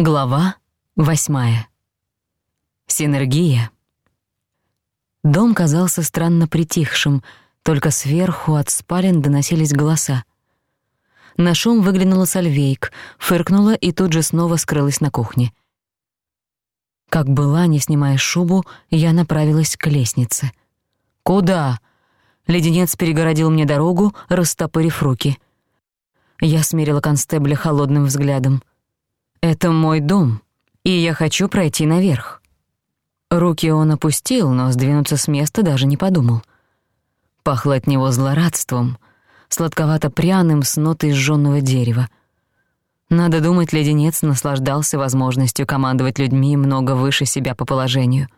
Глава восьмая. Синергия. Дом казался странно притихшим, только сверху от спален доносились голоса. На шум выглянула Сальвейк, фыркнула и тут же снова скрылась на кухне. Как была, не снимая шубу, я направилась к лестнице. «Куда?» Леденец перегородил мне дорогу, растопырив руки. Я смерила констебля холодным взглядом — «Это мой дом, и я хочу пройти наверх». Руки он опустил, но сдвинуться с места даже не подумал. Пахло от него злорадством, сладковато-пряным с нотой сжённого дерева. Надо думать, леденец наслаждался возможностью командовать людьми много выше себя по положению.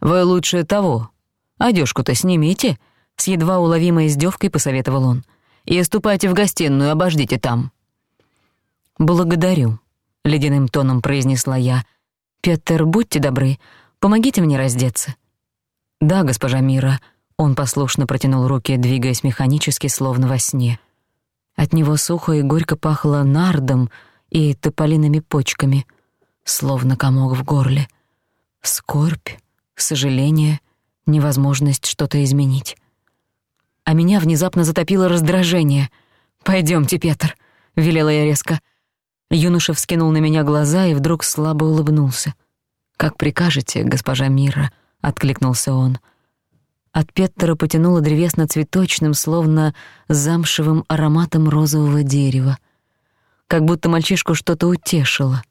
«Вы лучше того. Одежку-то снимите», — с едва уловимой издёвкой посоветовал он. «И ступайте в гостиную, обождите там». «Благодарю», — ледяным тоном произнесла я. «Петер, будьте добры, помогите мне раздеться». «Да, госпожа Мира», — он послушно протянул руки, двигаясь механически, словно во сне. От него сухо и горько пахло нардом и тополиными почками, словно комок в горле. Скорбь, сожаление, невозможность что-то изменить. А меня внезапно затопило раздражение. Пойдемте, Петр», — велела я резко, — Юношев вскинул на меня глаза и вдруг слабо улыбнулся. «Как прикажете, госпожа Мира», — откликнулся он. От Петтера потянуло древесно-цветочным, словно замшевым ароматом розового дерева. Как будто мальчишку что-то утешило.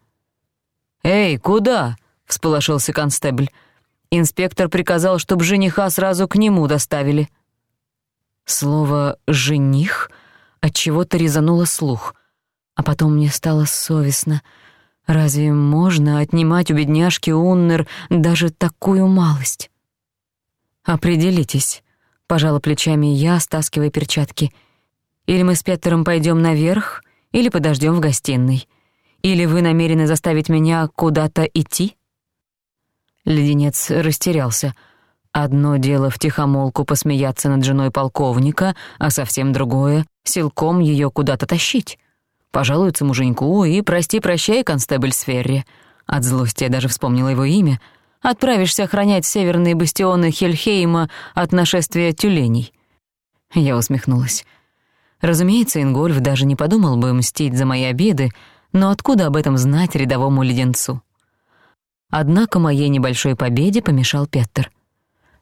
«Эй, куда?» — всполошился констебль. «Инспектор приказал, чтобы жениха сразу к нему доставили». Слово «жених» отчего-то резануло слух. А потом мне стало совестно. Разве можно отнимать у бедняжки Уннер даже такую малость? «Определитесь», — пожала плечами я, стаскивая перчатки. «Или мы с Петером пойдём наверх, или подождём в гостиной. Или вы намерены заставить меня куда-то идти?» Леденец растерялся. Одно дело втихомолку посмеяться над женой полковника, а совсем другое — силком её куда-то тащить пожалуются муженьку и прости-прощай, констебль Сферри. От злости я даже вспомнила его имя. Отправишься охранять северные бастионы Хельхейма от нашествия тюленей. Я усмехнулась. Разумеется, Ингольф даже не подумал бы мстить за мои обеды, но откуда об этом знать рядовому леденцу? Однако моей небольшой победе помешал Петтер.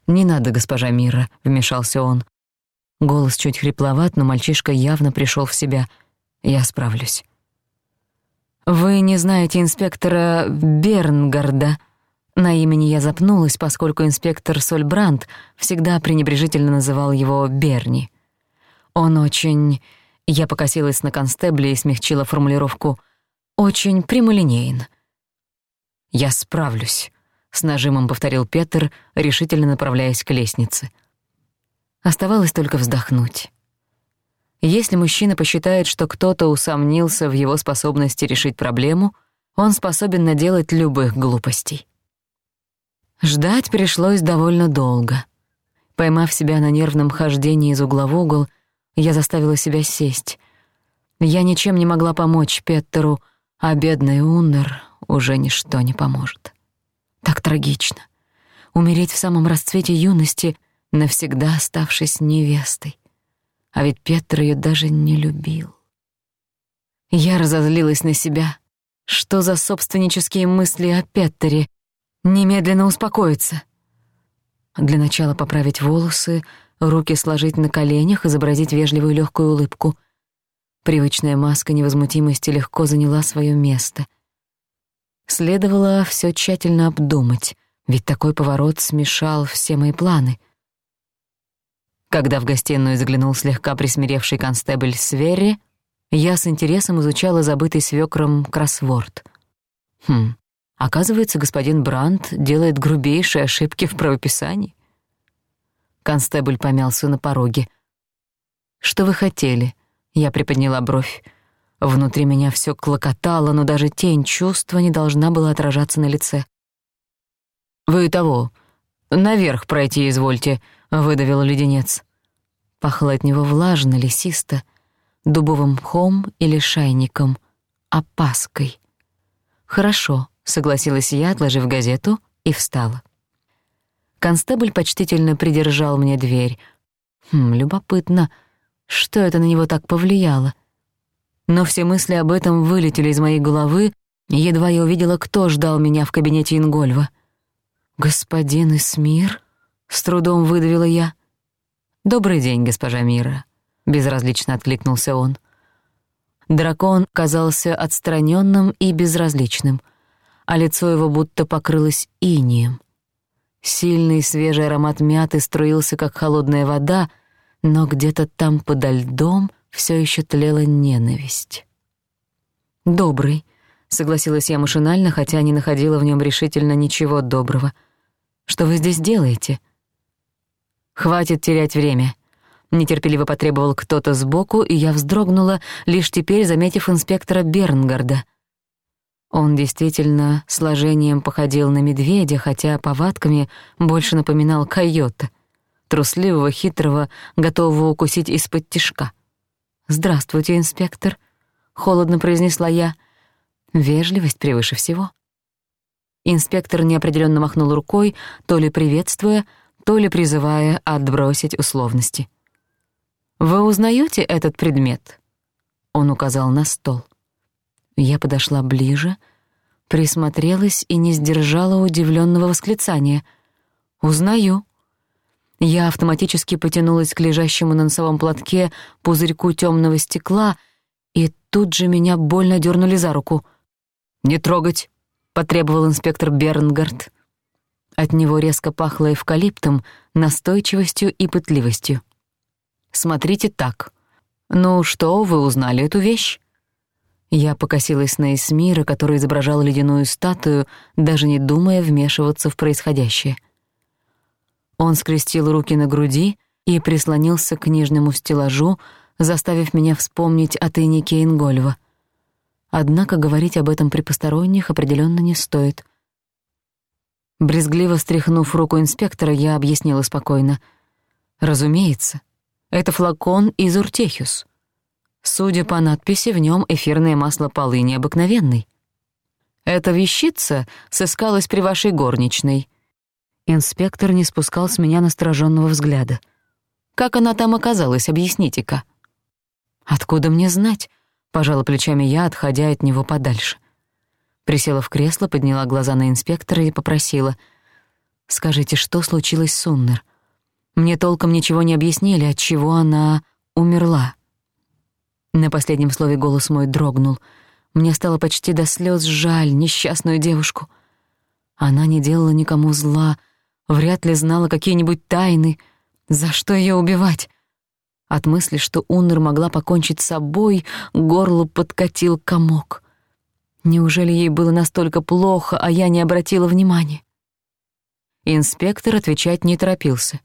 «Не надо, госпожа Мира», — вмешался он. Голос чуть хрипловат, но мальчишка явно пришёл в себя — я справлюсь. «Вы не знаете инспектора Бернгарда?» На имени я запнулась, поскольку инспектор Сольбранд всегда пренебрежительно называл его Берни. Он очень... Я покосилась на констебле и смягчила формулировку «очень прямолинеен». «Я справлюсь», — с нажимом повторил Петер, решительно направляясь к лестнице. Оставалось только вздохнуть. Если мужчина посчитает, что кто-то усомнился в его способности решить проблему, он способен наделать любых глупостей. Ждать пришлось довольно долго. Поймав себя на нервном хождении из угла в угол, я заставила себя сесть. Я ничем не могла помочь Петтеру, а бедный Уннер уже ничто не поможет. Так трагично. Умереть в самом расцвете юности, навсегда оставшись невестой а ведь Петр ее даже не любил. Я разозлилась на себя. Что за собственнические мысли о Петтере? Немедленно успокоиться. Для начала поправить волосы, руки сложить на коленях, изобразить вежливую легкую улыбку. Привычная маска невозмутимости легко заняла свое место. Следовало все тщательно обдумать, ведь такой поворот смешал все мои планы. Когда в гостиную заглянул слегка присмиревший констебль Свери, я с интересом изучала забытый свёкром кроссворд. Хм, оказывается, господин Брандт делает грубейшие ошибки в правописании. Констебль помялся на пороге. «Что вы хотели?» Я приподняла бровь. Внутри меня всё клокотало, но даже тень чувства не должна была отражаться на лице. «Вы того, наверх пройти извольте», — выдавил леденец пахло от него влажно, лесисто, дубовым мхом или шайником, опаской. «Хорошо», — согласилась я, отложив газету, и встала. Констебль почтительно придержал мне дверь. Хм, любопытно, что это на него так повлияло. Но все мысли об этом вылетели из моей головы, едва я увидела, кто ждал меня в кабинете Ингольва. «Господин Исмир?» — с трудом выдавила я — «Добрый день, госпожа Мира», — безразлично откликнулся он. Дракон казался отстранённым и безразличным, а лицо его будто покрылось инием. Сильный свежий аромат мяты струился, как холодная вода, но где-то там подо льдом всё ещё тлела ненависть. «Добрый», — согласилась я машинально, хотя не находила в нём решительно ничего доброго. «Что вы здесь делаете?» «Хватит терять время!» Нетерпеливо потребовал кто-то сбоку, и я вздрогнула, лишь теперь заметив инспектора Бернгарда. Он действительно сложением походил на медведя, хотя повадками больше напоминал койота, трусливого, хитрого, готового укусить из-под тишка. «Здравствуйте, инспектор», — холодно произнесла я. «Вежливость превыше всего». Инспектор неопределённо махнул рукой, то ли приветствуя, то ли призывая отбросить условности. «Вы узнаете этот предмет?» Он указал на стол. Я подошла ближе, присмотрелась и не сдержала удивленного восклицания. «Узнаю». Я автоматически потянулась к лежащему на носовом платке пузырьку темного стекла, и тут же меня больно дернули за руку. «Не трогать!» — потребовал инспектор Бернгард. От него резко пахло эвкалиптом, настойчивостью и пытливостью. «Смотрите так. Ну что, вы узнали эту вещь?» Я покосилась на Эсмира, который изображал ледяную статую, даже не думая вмешиваться в происходящее. Он скрестил руки на груди и прислонился к книжному стеллажу, заставив меня вспомнить о тайнике Ингольва. Однако говорить об этом при посторонних определённо не стоит — Брезгливо стряхнув руку инспектора, я объяснила спокойно. «Разумеется, это флакон из Уртехюс. Судя по надписи, в нём эфирное масло полыни обыкновенной. Эта вещица сыскалась при вашей горничной». Инспектор не спускал с меня настороженного взгляда. «Как она там оказалась, объясните-ка». «Откуда мне знать?» — пожала плечами я, отходя от него подальше. Присела в кресло, подняла глаза на инспектора и попросила. «Скажите, что случилось с Суннер? Мне толком ничего не объяснили, от чего она умерла». На последнем слове голос мой дрогнул. Мне стало почти до слёз жаль несчастную девушку. Она не делала никому зла, вряд ли знала какие-нибудь тайны. За что её убивать? От мысли, что Уннер могла покончить с собой, горло подкатил комок. Неужели ей было настолько плохо, а я не обратила внимания? Инспектор отвечать не торопился.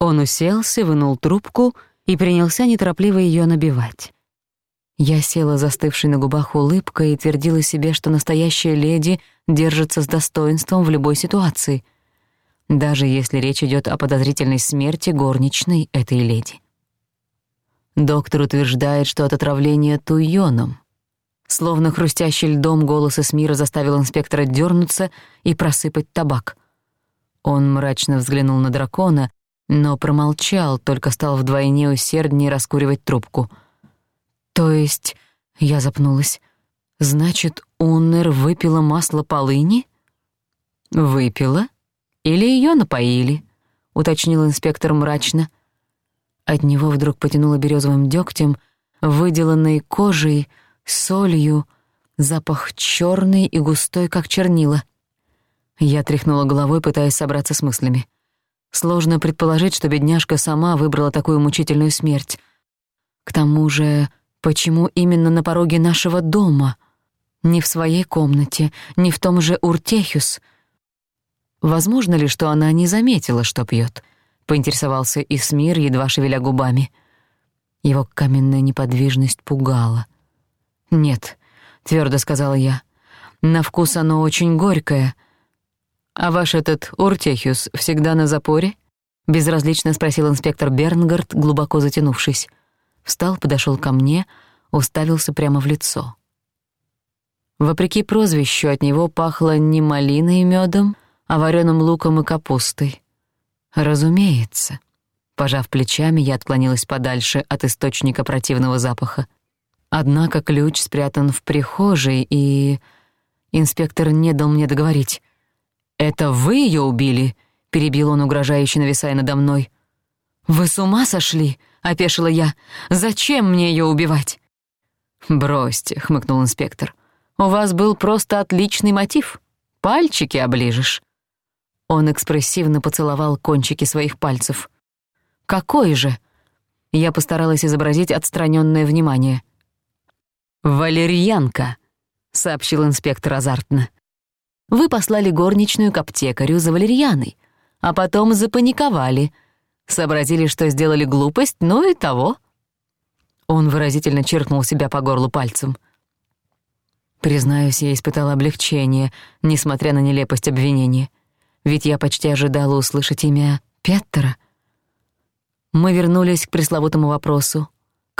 Он уселся, вынул трубку и принялся неторопливо ее набивать. Я села застывшей на губах улыбкой и твердила себе, что настоящая леди держится с достоинством в любой ситуации, даже если речь идет о подозрительной смерти горничной этой леди. Доктор утверждает, что от отравления туйоном, Словно хрустящий льдом голос Эсмира заставил инспектора дернуться и просыпать табак. Он мрачно взглянул на дракона, но промолчал, только стал вдвойне усерднее раскуривать трубку. «То есть...» — я запнулась. «Значит, Уннер выпила масло полыни?» «Выпила? Или ее напоили?» — уточнил инспектор мрачно. От него вдруг потянуло березовым дегтем выделанной кожей — солью, запах черный и густой, как чернила. Я тряхнула головой, пытаясь собраться с мыслями. Сложно предположить, что бедняжка сама выбрала такую мучительную смерть. К тому же, почему именно на пороге нашего дома? Не в своей комнате, не в том же Уртехюс. Возможно ли, что она не заметила, что пьет? Поинтересовался Исмир, едва шевеля губами. Его каменная неподвижность пугала. «Нет», — твёрдо сказала я. «На вкус оно очень горькое». «А ваш этот Уртехиус всегда на запоре?» — безразлично спросил инспектор Бернгард, глубоко затянувшись. Встал, подошёл ко мне, уставился прямо в лицо. Вопреки прозвищу, от него пахло не малиной и мёдом, а варёным луком и капустой. «Разумеется». Пожав плечами, я отклонилась подальше от источника противного запаха. Однако ключ спрятан в прихожей, и... Инспектор не дал мне договорить. «Это вы её убили?» — перебил он, угрожающе нависая надо мной. «Вы с ума сошли?» — опешила я. «Зачем мне её убивать?» «Бросьте», — хмыкнул инспектор. «У вас был просто отличный мотив. Пальчики оближешь». Он экспрессивно поцеловал кончики своих пальцев. «Какой же?» Я постаралась изобразить отстранённое внимание — «Валерьянка», — сообщил инспектор азартно. «Вы послали горничную к аптекарю за валерьяной, а потом запаниковали, сообразили, что сделали глупость, ну и того». Он выразительно черкнул себя по горлу пальцем. Признаюсь, я испытала облегчение, несмотря на нелепость обвинения. Ведь я почти ожидала услышать имя Петтера. Мы вернулись к пресловутому вопросу.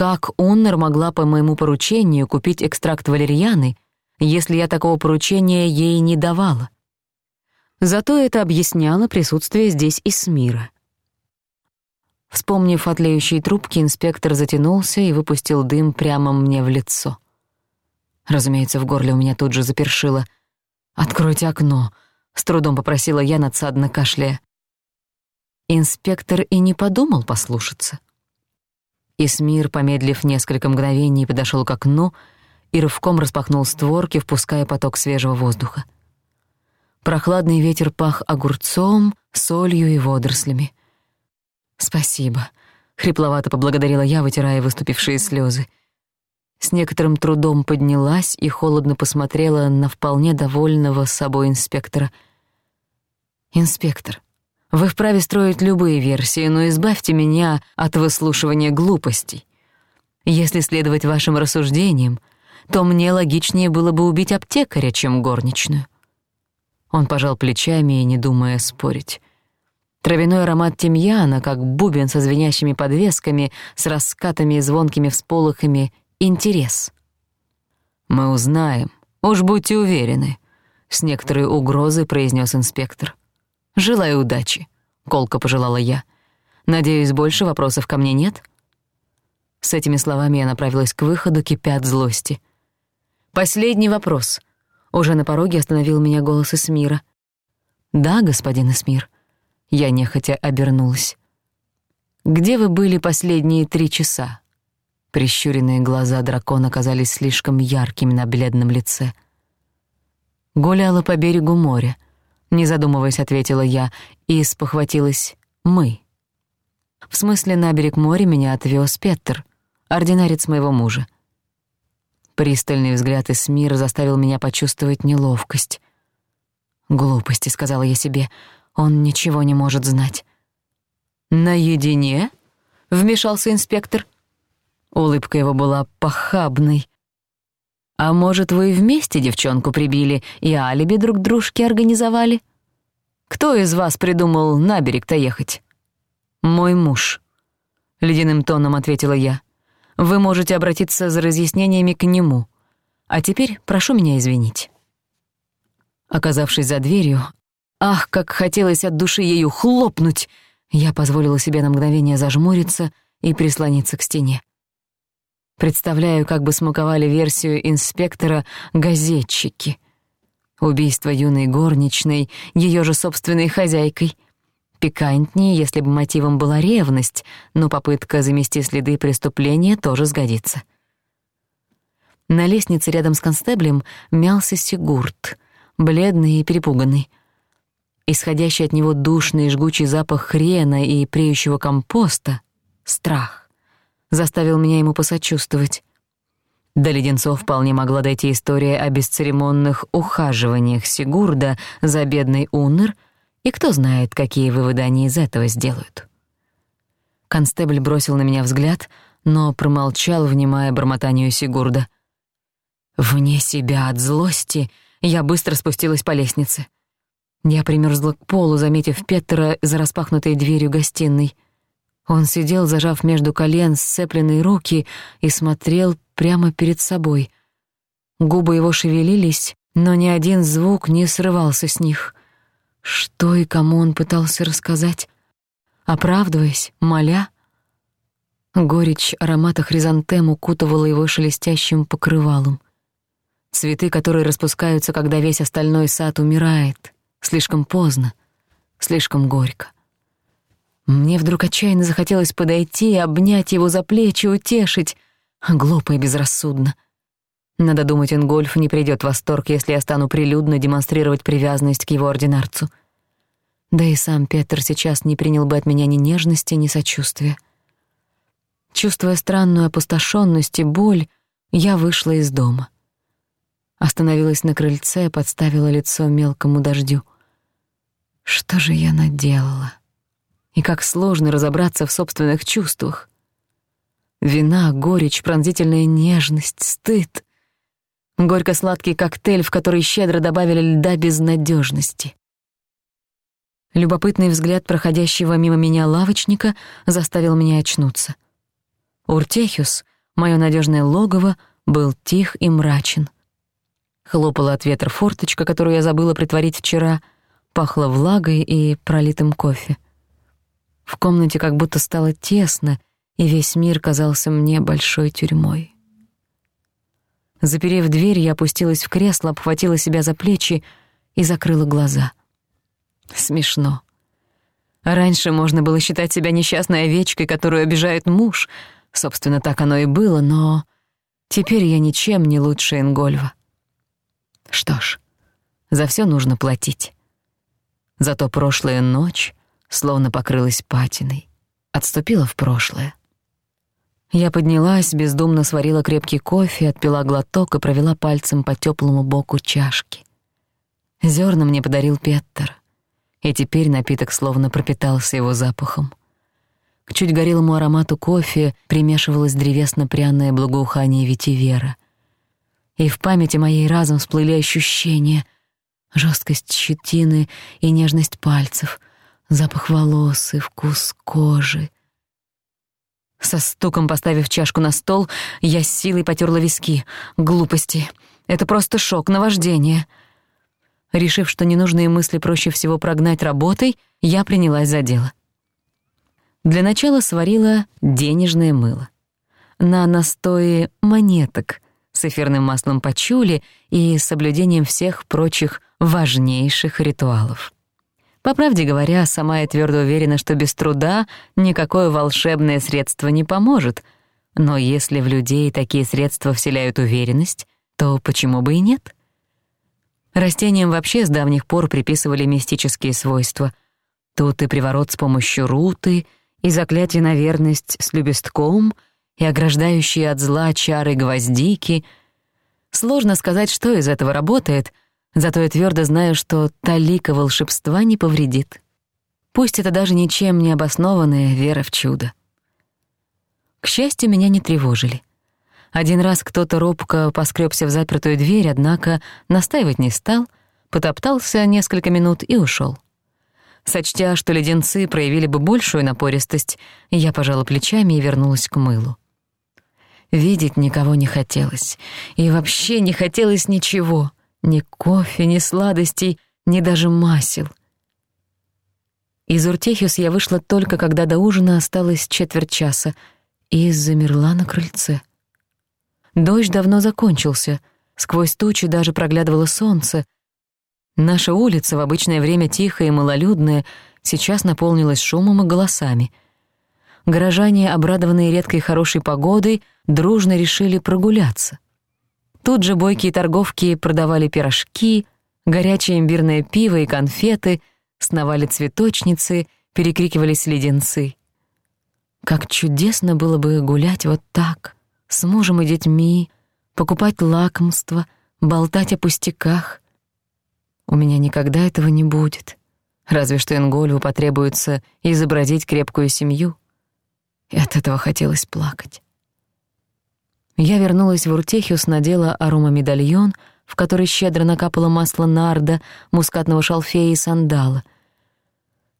Как Оннер могла по моему поручению купить экстракт валерьяны, если я такого поручения ей не давала? Зато это объясняло присутствие здесь и Смира. Вспомнив отлеющие трубки, инспектор затянулся и выпустил дым прямо мне в лицо. Разумеется, в горле у меня тут же запершило. «Откройте окно», — с трудом попросила я надсадно кашляя. Инспектор и не подумал послушаться. Исмир, помедлив несколько мгновений, подошёл к окну и рывком распахнул створки, впуская поток свежего воздуха. Прохладный ветер пах огурцом, солью и водорослями. «Спасибо», — хрипловато поблагодарила я, вытирая выступившие слёзы. С некоторым трудом поднялась и холодно посмотрела на вполне довольного собой инспектора. «Инспектор», вы вправе строить любые версии, но избавьте меня от выслушивания глупостей. Если следовать вашим рассуждениям, то мне логичнее было бы убить аптекаря, чем горничную». Он пожал плечами и, не думая спорить. Травяной аромат тимьяна, как бубен со звенящими подвесками, с раскатами и звонкими всполохами, интерес. «Мы узнаем. Уж будьте уверены», — с некоторой угрозой произнёс инспектор. Желаю удачи», — колко пожелала я. «Надеюсь, больше вопросов ко мне нет?» С этими словами я направилась к выходу, кипя от злости. «Последний вопрос». Уже на пороге остановил меня голос Эсмира. «Да, господин Исмир. Я нехотя обернулась. «Где вы были последние три часа?» Прищуренные глаза дракона казались слишком яркими на бледном лице. Гуляла по берегу моря — не задумываясь, ответила я и спохватилась «мы». В смысле, на берег моря меня отвёз Петер, ординарец моего мужа. Пристальный взгляд из мира заставил меня почувствовать неловкость. «Глупости», — сказала я себе, — «он ничего не может знать». «Наедине?» — вмешался инспектор. Улыбка его была похабной, а может, вы вместе девчонку прибили и алиби друг дружке организовали? Кто из вас придумал на берег-то ехать? Мой муж. Ледяным тоном ответила я. Вы можете обратиться за разъяснениями к нему. А теперь прошу меня извинить. Оказавшись за дверью, ах, как хотелось от души ею хлопнуть! Я позволила себе на мгновение зажмуриться и прислониться к стене. Представляю, как бы смаковали версию инспектора газетчики. Убийство юной горничной, её же собственной хозяйкой. Пикантнее, если бы мотивом была ревность, но попытка замести следы преступления тоже сгодится. На лестнице рядом с констеблем мялся Сигурд, бледный и перепуганный. Исходящий от него душный и жгучий запах хрена и преющего компоста — страх заставил меня ему посочувствовать. До леденцов вполне могла дойти история о бесцеремонных ухаживаниях Сигурда за бедный Уннер, и кто знает, какие выводы они из этого сделают. Констебль бросил на меня взгляд, но промолчал, внимая бормотанию Сигурда. Вне себя от злости я быстро спустилась по лестнице. Я примерзла к полу, заметив Петера за распахнутой дверью гостиной — он сидел, зажав между колен сцепленные руки, и смотрел прямо перед собой. Губы его шевелились, но ни один звук не срывался с них. Что и кому он пытался рассказать? Оправдываясь, моля? Горечь аромата хризантем укутывала его шелестящим покрывалом. Цветы, которые распускаются, когда весь остальной сад умирает. Слишком поздно, слишком горько. Мне вдруг отчаянно захотелось подойти, обнять его за плечи, утешить. Глупо и безрассудно. Надо думать, Ингольф не придёт в восторг, если я стану прилюдно демонстрировать привязанность к его ординарцу. Да и сам Петр сейчас не принял бы от меня ни нежности, ни сочувствия. Чувствуя странную опустошённость и боль, я вышла из дома. Остановилась на крыльце, подставила лицо мелкому дождю. Что же я наделала? и как сложно разобраться в собственных чувствах. Вина, горечь, пронзительная нежность, стыд. Горько-сладкий коктейль, в который щедро добавили льда безнадёжности. Любопытный взгляд проходящего мимо меня лавочника заставил меня очнуться. Уртехюс, моё надёжное логово, был тих и мрачен. Хлопала от ветра форточка, которую я забыла притворить вчера, пахло влагой и пролитым кофе. В комнате как будто стало тесно, и весь мир казался мне большой тюрьмой. Заперев дверь, я опустилась в кресло, обхватила себя за плечи и закрыла глаза. Смешно. Раньше можно было считать себя несчастной овечкой, которую обижает муж. Собственно, так оно и было, но теперь я ничем не лучше Ингольва. Что ж, за всё нужно платить. За то прошлая ночь, словно покрылась патиной, отступила в прошлое. Я поднялась, бездумно сварила крепкий кофе, отпила глоток и провела пальцем по тёплому боку чашки. Зёрна мне подарил Петтер, и теперь напиток словно пропитался его запахом. К чуть горелому аромату кофе примешивалось древесно-пряное благоухание ветивера. И в памяти моей разом всплыли ощущения — жёсткость щетины и нежность пальцев — запах волос и вкус кожи. Со стуком поставив чашку на стол, я с силой потерла виски. Глупости. Это просто шок, наваждение. Решив, что ненужные мысли проще всего прогнать работой, я принялась за дело. Для начала сварила денежное мыло. На настое монеток с эфирным маслом почули и соблюдением всех прочих важнейших ритуалов. По правде говоря, сама я твердо уверена, что без труда никакое волшебное средство не поможет. Но если в людей такие средства вселяют уверенность, то почему бы и нет? Растениям вообще с давних пор приписывали мистические свойства. Тут и приворот с помощью руты, и заклятие на верность с лепестком, и ограждающие от зла чары гвоздики. Сложно сказать, что из этого работает — Зато я твёрдо знаю, что талика волшебства не повредит. Пусть это даже ничем не обоснованная вера в чудо. К счастью, меня не тревожили. Один раз кто-то робко поскрёбся в запертую дверь, однако настаивать не стал, потоптался несколько минут и ушёл. Сочтя, что леденцы проявили бы большую напористость, я пожала плечами и вернулась к мылу. Видеть никого не хотелось, и вообще не хотелось ничего — ни кофе, ни сладостей, ни даже масел. Из Уртехиус я вышла только, когда до ужина осталось четверть часа, и замерла на крыльце. Дождь давно закончился, сквозь тучи даже проглядывало солнце. Наша улица, в обычное время тихая и малолюдная, сейчас наполнилась шумом и голосами. Горожане, обрадованные редкой хорошей погодой, дружно решили прогуляться — Тут же бойкие торговки продавали пирожки, горячее имбирное пиво и конфеты, сновали цветочницы, перекрикивались леденцы. Как чудесно было бы гулять вот так, с мужем и детьми, покупать лакомства, болтать о пустяках. У меня никогда этого не будет. Разве что Ингольву потребуется изобразить крепкую семью. И от этого хотелось плакать. Я вернулась в Уртехиус, надела аромамедальон, в который щедро накапало масло нарда, мускатного шалфея и сандала.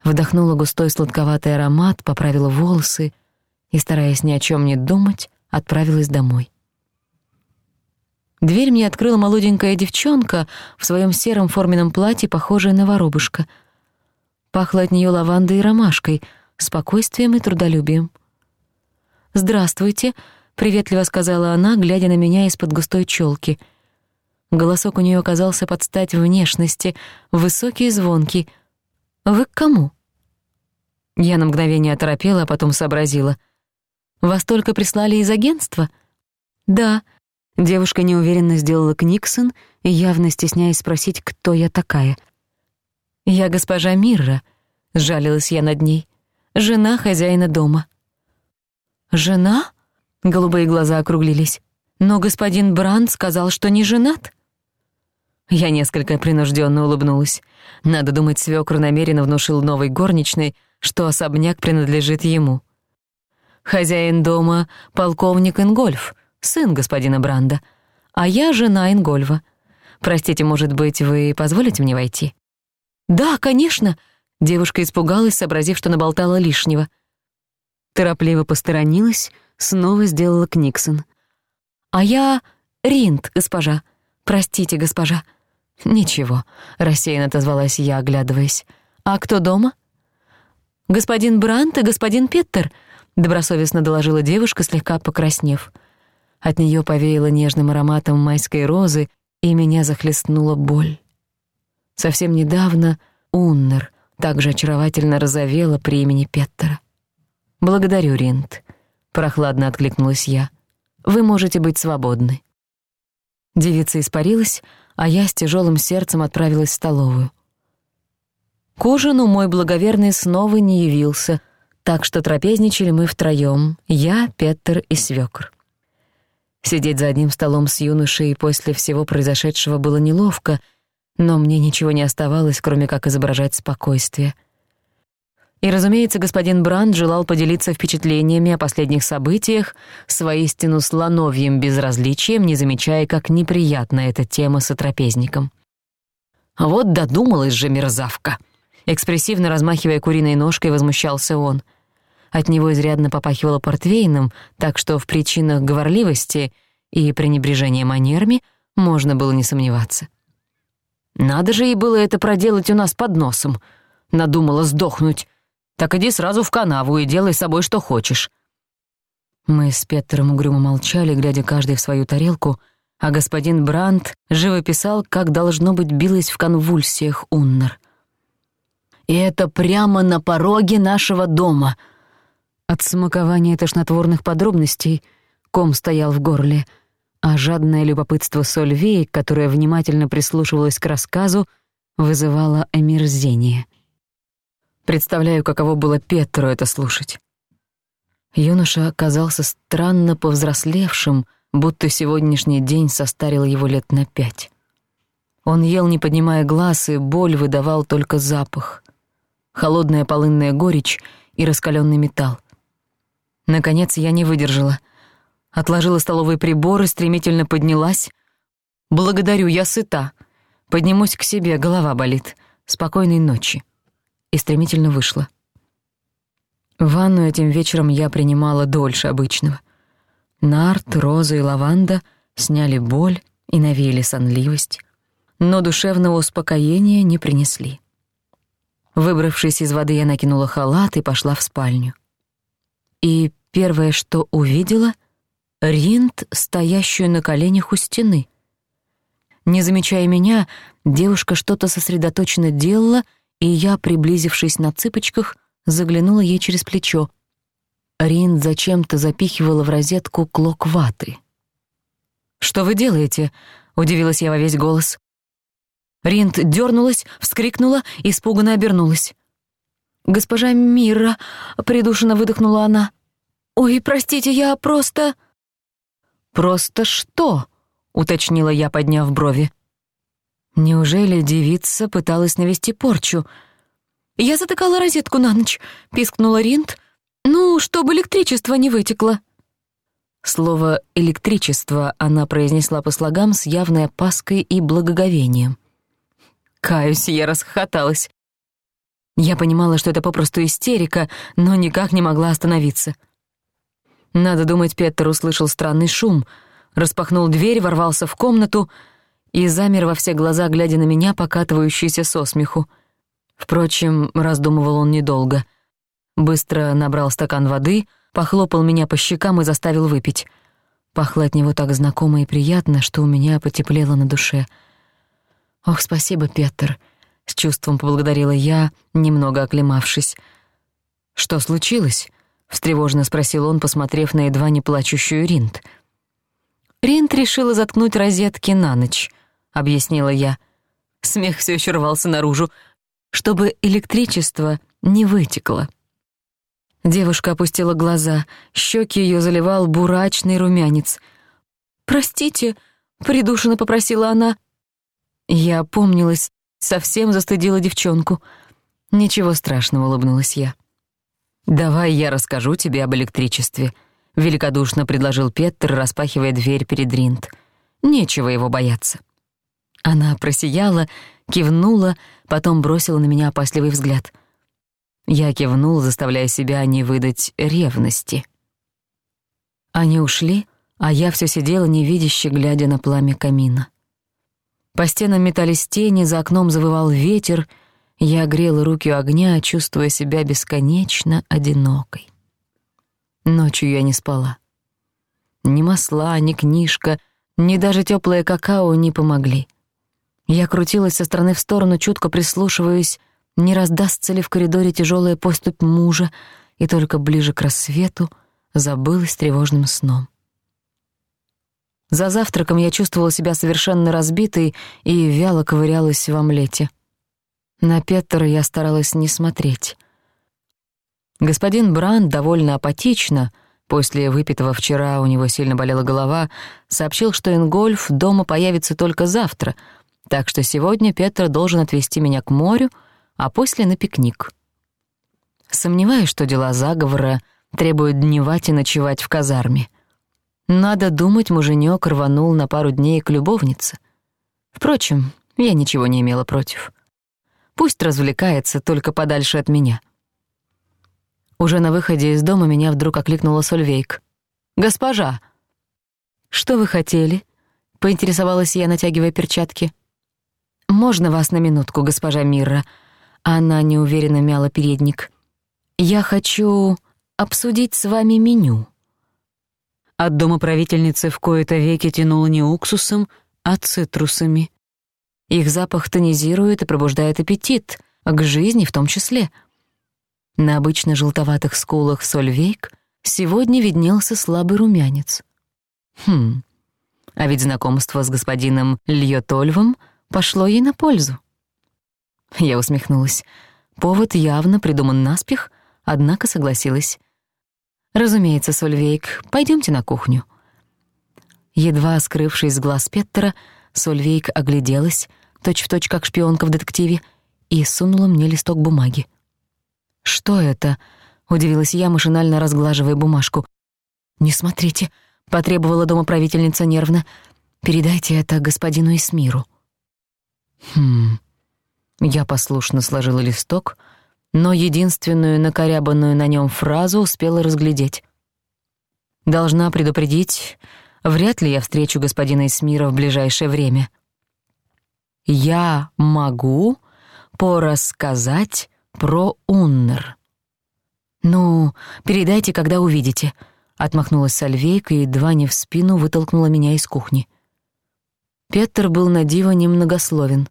Вдохнула густой сладковатый аромат, поправила волосы и, стараясь ни о чём не думать, отправилась домой. Дверь мне открыла молоденькая девчонка в своём сером форменном платье, похожая на воробушка. Пахло от неё лавандой и ромашкой, спокойствием и трудолюбием. «Здравствуйте», Приветливо сказала она, глядя на меня из-под густой чёлки. Голосок у неё оказался под стать внешности, высокий и звонкий. «Вы к кому?» Я на мгновение оторопела, а потом сообразила. «Вас только прислали из агентства?» «Да». Девушка неуверенно сделала Книксон, явно стесняясь спросить, кто я такая. «Я госпожа Мирра», — жалилась я над ней. «Жена хозяина дома». «Жена?» Голубые глаза округлились. «Но господин Бранд сказал, что не женат?» Я несколько принуждённо улыбнулась. Надо думать, свёкр намеренно внушил новой горничной, что особняк принадлежит ему. Хозяин дома — полковник Ингольф, сын господина Бранда, а я — жена Ингольфа. Простите, может быть, вы позволите мне войти?» «Да, конечно!» — девушка испугалась, сообразив, что наболтала лишнего. Торопливо посторонилась — Снова сделала Книксон. «А я Ринд, госпожа. Простите, госпожа». «Ничего», — рассеянно отозвалась я, оглядываясь. «А кто дома?» «Господин Брант и господин Петтер», — добросовестно доложила девушка, слегка покраснев. От неё повеяло нежным ароматом майской розы, и меня захлестнула боль. Совсем недавно Уннер также очаровательно разовела при имени Петтера. «Благодарю, Ринд», — прохладно откликнулась я. «Вы можете быть свободны». Девица испарилась, а я с тяжелым сердцем отправилась в столовую. К ужину мой благоверный снова не явился, так что трапезничали мы втроём — я, Петер и свёкр. Сидеть за одним столом с юношей после всего произошедшего было неловко, но мне ничего не оставалось, кроме как изображать спокойствие — и, разумеется, господин Бранд желал поделиться впечатлениями о последних событиях своей воистину слоновьем безразличием, не замечая, как неприятна эта тема с отрапезником. «Вот додумалась же мерзавка!» Экспрессивно размахивая куриной ножкой, возмущался он. От него изрядно попахивало портвейном, так что в причинах говорливости и пренебрежения манерами можно было не сомневаться. «Надо же ей было это проделать у нас под носом!» Надумала сдохнуть так иди сразу в канаву и делай с собой что хочешь». Мы с Петром угрюмо молчали, глядя каждый в свою тарелку, а господин Брандт живо писал, как, должно быть, билось в конвульсиях Уннер. «И это прямо на пороге нашего дома!» От смакования тошнотворных подробностей ком стоял в горле, а жадное любопытство Сольвей, которая внимательно прислушивалась к рассказу, вызывало омерзение. Представляю, каково было Петру это слушать. Юноша оказался странно повзрослевшим, будто сегодняшний день состарил его лет на пять. Он ел, не поднимая глаз, и боль выдавал только запах. Холодная полынная горечь и раскаленный металл. Наконец я не выдержала. Отложила столовые приборы, стремительно поднялась. «Благодарю, я сыта. Поднимусь к себе, голова болит. Спокойной ночи». И стремительно вышла. Ванну этим вечером я принимала дольше обычного. Нарт, роза и лаванда сняли боль и навеяли сонливость, но душевного успокоения не принесли. Выбравшись из воды, я накинула халат и пошла в спальню. И Первое, что увидела — Ринд, стоящую на коленях у стены. Не замечая меня, девушка что-то сосредоточенно делала, и я, приблизившись на цыпочках, заглянула ей через плечо. Рин зачем-то запихивала в розетку клок ваты. «Что вы делаете?» — удивилась я во весь голос. Ринд дернулась, вскрикнула, испуганно обернулась. «Госпожа Мира!» — придушенно выдохнула она. «Ой, простите, я просто...» «Просто что?» — уточнила я, подняв брови. Неужели девица пыталась навести порчу? «Я затыкала розетку на ночь», — пискнула Ринд. «Ну, чтобы электричество не вытекло». Слово «электричество» она произнесла по слогам с явной опаской и благоговением. Каюсь, я расхохоталась. Я понимала, что это попросту истерика, но никак не могла остановиться. Надо думать, Петтер услышал странный шум, распахнул дверь, ворвался в комнату — и замер во все глаза, глядя на меня, покатывающийся со смеху. Впрочем, раздумывал он недолго. Быстро набрал стакан воды, похлопал меня по щекам и заставил выпить. Пахло от него так знакомо и приятно, что у меня потеплело на душе. «Ох, спасибо, Петр! с чувством поблагодарила я, немного оклемавшись. «Что случилось?» — встревожно спросил он, посмотрев на едва не плачущую Ринт. Ринт решила заткнуть розетки на ночь —— объяснила я. Смех все еще рвался наружу, чтобы электричество не вытекло. Девушка опустила глаза, щеки ее заливал бурачный румянец. «Простите», — придушенно попросила она. Я опомнилась, совсем застыдила девчонку. «Ничего страшного», — улыбнулась я. «Давай я расскажу тебе об электричестве», — великодушно предложил Петр, распахивая дверь перед Ринт. «Нечего его бояться». Она просияла, кивнула, потом бросила на меня опасливый взгляд. Я кивнул, заставляя себя не выдать ревности. Они ушли, а я всё сидела невидяще, глядя на пламя камина. По стенам метались тени, за окном завывал ветер, я грела руки у огня, чувствуя себя бесконечно одинокой. Ночью я не спала. Ни масла, ни книжка, ни даже тёплое какао не помогли — я крутилась со стороны в сторону, чутко прислушиваясь, не раздастся ли в коридоре тяжелая поступь мужа, и только ближе к рассвету забылась тревожным сном. За завтраком я чувствовала себя совершенно разбитой и вяло ковырялась в омлете. На Петтера я старалась не смотреть. Господин Бранд довольно апатично, после выпитого вчера у него сильно болела голова, сообщил, что Ингольф дома появится только завтра — так что сегодня Петр должен отвезти меня к морю, а после на пикник. Сомневаюсь, что дела заговора требуют дневать и ночевать в казарме. Надо думать, муженёк рванул на пару дней к любовнице. Впрочем, я ничего не имела против. Пусть развлекается только подальше от меня. Уже на выходе из дома меня вдруг окликнула Сольвейк. «Госпожа!» «Что вы хотели?» — поинтересовалась я, натягивая перчатки. «Можно вас на минутку, госпожа Мирра?» Она неуверенно мяла передник. «Я хочу обсудить с вами меню». От дома правительницы в кои-то веки тянуло не уксусом, а цитрусами. Их запах тонизирует и пробуждает аппетит, к жизни в том числе. На обычно желтоватых скулах Сольвейк сегодня виднелся слабый румянец. Хм, а ведь знакомство с господином Льотольвом — пошло ей на пользу. Я усмехнулась. Повод явно придуман наспех, однако согласилась. «Разумеется, Сольвейк, пойдемте на кухню». Едва скрывшись с глаз Петтера, Сольвейк огляделась, точь-в-точь точь как шпионка в детективе, и сунула мне листок бумаги. «Что это?» — удивилась я, машинально разглаживая бумажку. «Не смотрите», — потребовала домоправительница нервно. «Передайте это господину Исмиру». Хм. Я послушно сложила листок, но единственную накорябанную на нём фразу успела разглядеть. «Должна предупредить, вряд ли я встречу господина Исмира в ближайшее время». «Я могу порассказать про Уннер». «Ну, передайте, когда увидите», — отмахнулась Сальвейка и едва не в спину вытолкнула меня из кухни. Петр был на диво немногословен.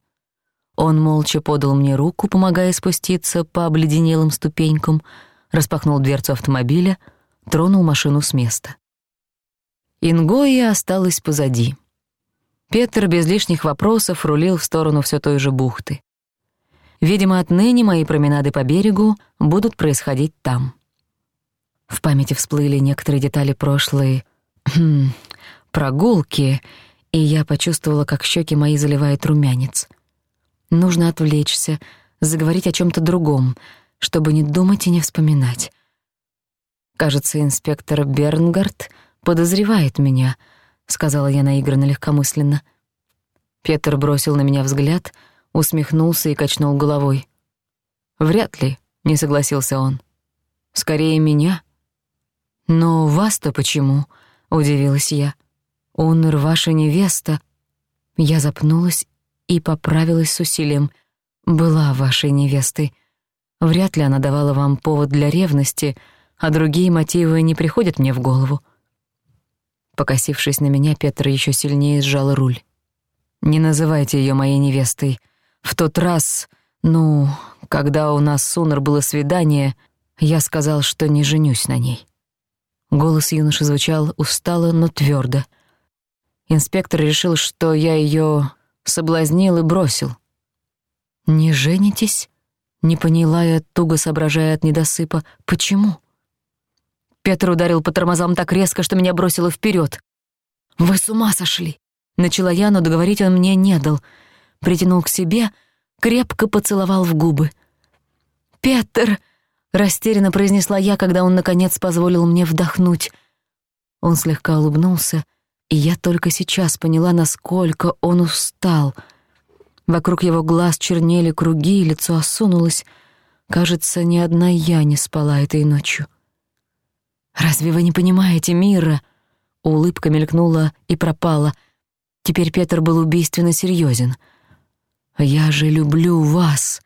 Он молча подал мне руку, помогая спуститься по обледенелым ступенькам, распахнул дверцу автомобиля, тронул машину с места. Ингоя осталась позади. Петр без лишних вопросов рулил в сторону все той же бухты. Видимо, отныне мои променады по берегу будут происходить там. В памяти всплыли некоторые детали прошлой прогулки — и я почувствовала, как щеки мои заливают румянец. Нужно отвлечься, заговорить о чем то другом, чтобы не думать и не вспоминать. Кажется, инспектор Бернгард подозревает меня, сказала я наигранно легкомысленно. Петр бросил на меня взгляд, усмехнулся и качнул головой. Вряд ли, не согласился он. Скорее меня. Но вас-то почему? удивилась я. «Онор ваша невеста...» Я запнулась и поправилась с усилием. «Была вашей невестой. Вряд ли она давала вам повод для ревности, а другие мотивы не приходят мне в голову». Покосившись на меня, Петр ещё сильнее сжал руль. «Не называйте её моей невестой. В тот раз, ну, когда у нас с Унор было свидание, я сказал, что не женюсь на ней». Голос юноши звучал устало, но твёрдо — Инспектор решил, что я ее соблазнил и бросил. «Не женитесь?» — не поняла я, туго соображая от недосыпа. «Почему?» Петр ударил по тормозам так резко, что меня бросило вперед. «Вы с ума сошли!» — начала я, но договорить он мне не дал. Притянул к себе, крепко поцеловал в губы. «Петр!» — растерянно произнесла я, когда он, наконец, позволил мне вдохнуть. Он слегка улыбнулся — и я только сейчас поняла, насколько он устал. Вокруг его глаз чернели круги, лицо осунулось. Кажется, ни одна я не спала этой ночью. «Разве вы не понимаете, Мира?» Улыбка мелькнула и пропала. Теперь Петр был убийственно серьезен. «Я же люблю вас.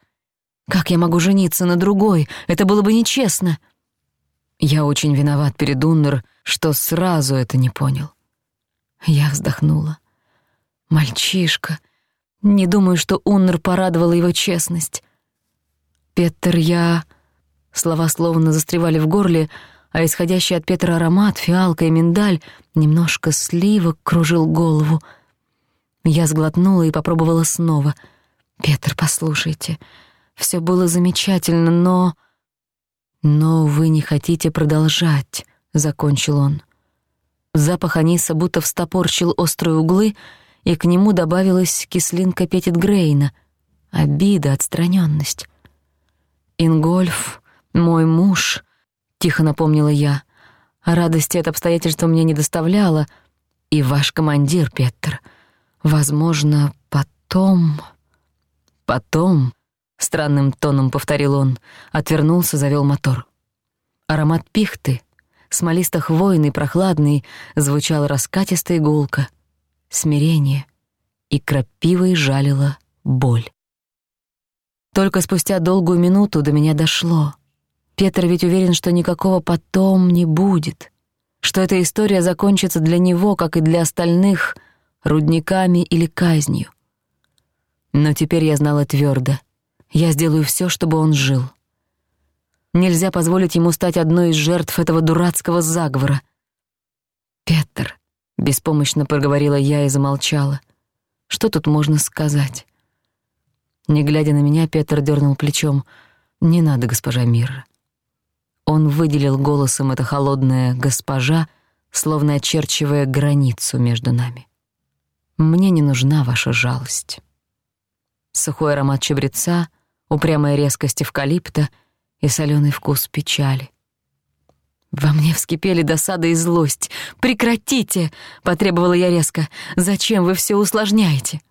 Как я могу жениться на другой? Это было бы нечестно». Я очень виноват перед Уннер, что сразу это не понял. Я вздохнула. Мальчишка. Не думаю, что Уннер порадовала его честность. Петр, я...» Слова словно застревали в горле, а исходящий от Петра аромат, фиалка и миндаль, немножко сливок кружил голову. Я сглотнула и попробовала снова. «Петр, послушайте, все было замечательно, но...» «Но вы не хотите продолжать», — закончил он. Запах аниса будто встопорщил острые углы, и к нему добавилась кислинка Петит Грейна, обида, отстранённость. «Ингольф, мой муж», — тихо напомнила я. Радости это обстоятельство мне не доставляло. «И ваш командир, Петр. Возможно, потом...» «Потом...» — странным тоном повторил он, отвернулся, завёл мотор. Аромат пихты, Смолисто-хвойный и прохладный звучала раскатистая иголка, смирение, и крапивой жалила боль. Только спустя долгую минуту до меня дошло. Петр ведь уверен, что никакого «потом» не будет, что эта история закончится для него, как и для остальных, рудниками или казнью. Но теперь я знала твердо: Я сделаю все, чтобы он жил. Нельзя позволить ему стать одной из жертв этого дурацкого заговора. «Петер», — беспомощно проговорила я и замолчала. «Что тут можно сказать?» Не глядя на меня, Петер дернул плечом. «Не надо, госпожа Мирра». Он выделил голосом это холодное «госпожа», словно очерчивая границу между нами. «Мне не нужна ваша жалость». Сухой аромат чабреца, упрямая резкость эвкалипта — и солёный вкус печали. Во мне вскипели досада и злость. «Прекратите!» — потребовала я резко. «Зачем вы всё усложняете?»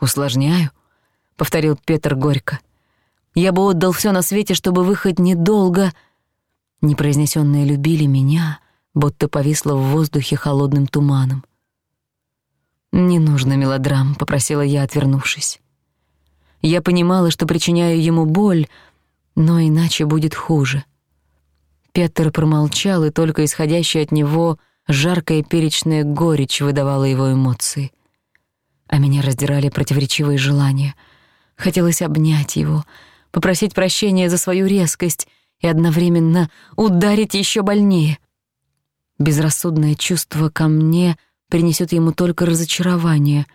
«Усложняю», — повторил Петр горько. «Я бы отдал всё на свете, чтобы вы хоть недолго...» Непроизнесённые любили меня, будто повисло в воздухе холодным туманом. «Не нужно мелодрам», — попросила я, отвернувшись. Я понимала, что причиняю ему боль, но иначе будет хуже. Петр промолчал, и только исходящая от него жаркая перечная горечь выдавала его эмоции. А меня раздирали противоречивые желания. Хотелось обнять его, попросить прощения за свою резкость и одновременно ударить еще больнее. Безрассудное чувство ко мне принесет ему только разочарование.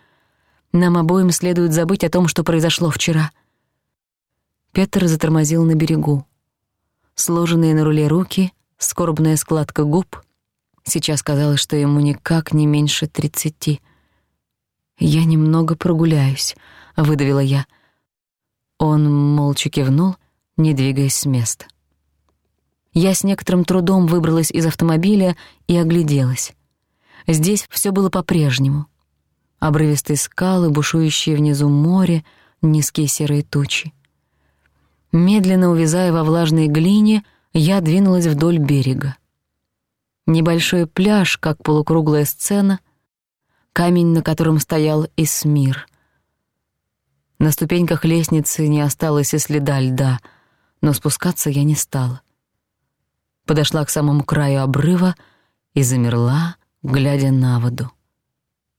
Нам обоим следует забыть о том, что произошло вчера. Петер затормозил на берегу. Сложенные на руле руки, скорбная складка губ. Сейчас казалось, что ему никак не меньше тридцати. «Я немного прогуляюсь», — выдавила я. Он молча кивнул, не двигаясь с места. Я с некоторым трудом выбралась из автомобиля и огляделась. Здесь всё было по-прежнему. Обрывистые скалы, бушующие внизу море, низкие серые тучи. Медленно увязая во влажной глине, я двинулась вдоль берега. Небольшой пляж, как полукруглая сцена, камень, на котором стоял Исмир. На ступеньках лестницы не осталось и следа льда, но спускаться я не стала. Подошла к самому краю обрыва и замерла, глядя на воду.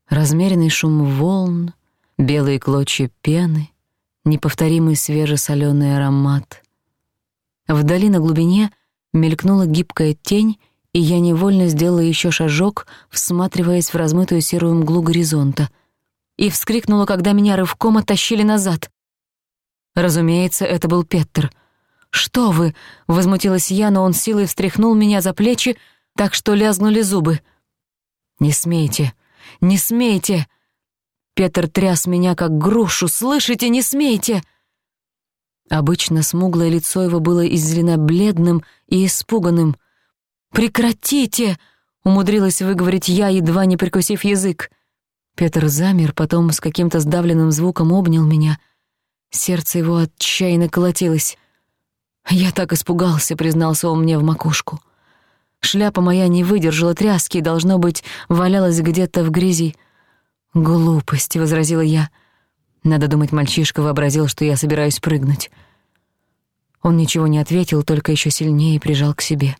Размеренный шум волн, белые клочья пены — неповторимый свежесоленый аромат. Вдали на глубине мелькнула гибкая тень, и я невольно сделала еще шажок, всматриваясь в размытую серую мглу горизонта, и вскрикнула, когда меня рывком оттащили назад. Разумеется, это был Петтер. «Что вы?» — возмутилась я, но он силой встряхнул меня за плечи, так что лязгнули зубы. «Не смейте! Не смейте!» Петр тряс меня, как грушу. «Слышите, не смейте!» Обычно смуглое лицо его было излено бледным и испуганным. «Прекратите!» — умудрилась выговорить я, едва не прикусив язык. Петр замер, потом с каким-то сдавленным звуком обнял меня. Сердце его отчаянно колотилось. «Я так испугался», — признался он мне в макушку. Шляпа моя не выдержала тряски и, должно быть, валялась где-то в грязи. «Глупость», — возразила я. Надо думать, мальчишка вообразил, что я собираюсь прыгнуть. Он ничего не ответил, только ещё сильнее прижал к себе.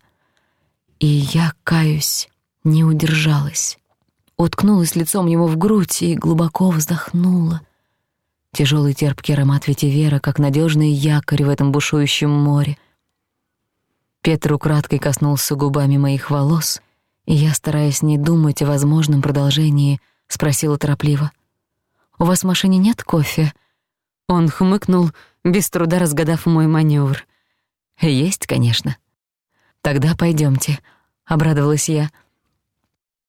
И я, каюсь, не удержалась. Уткнулась лицом ему в грудь и глубоко вздохнула. Тяжёлый терпкий аромат ветивера, как надёжный якорь в этом бушующем море. Петр украдкой коснулся губами моих волос, и я, стараясь не думать о возможном продолжении, —— спросила торопливо. «У вас в машине нет кофе?» Он хмыкнул, без труда разгадав мой манёвр. «Есть, конечно». «Тогда пойдёмте», — обрадовалась я.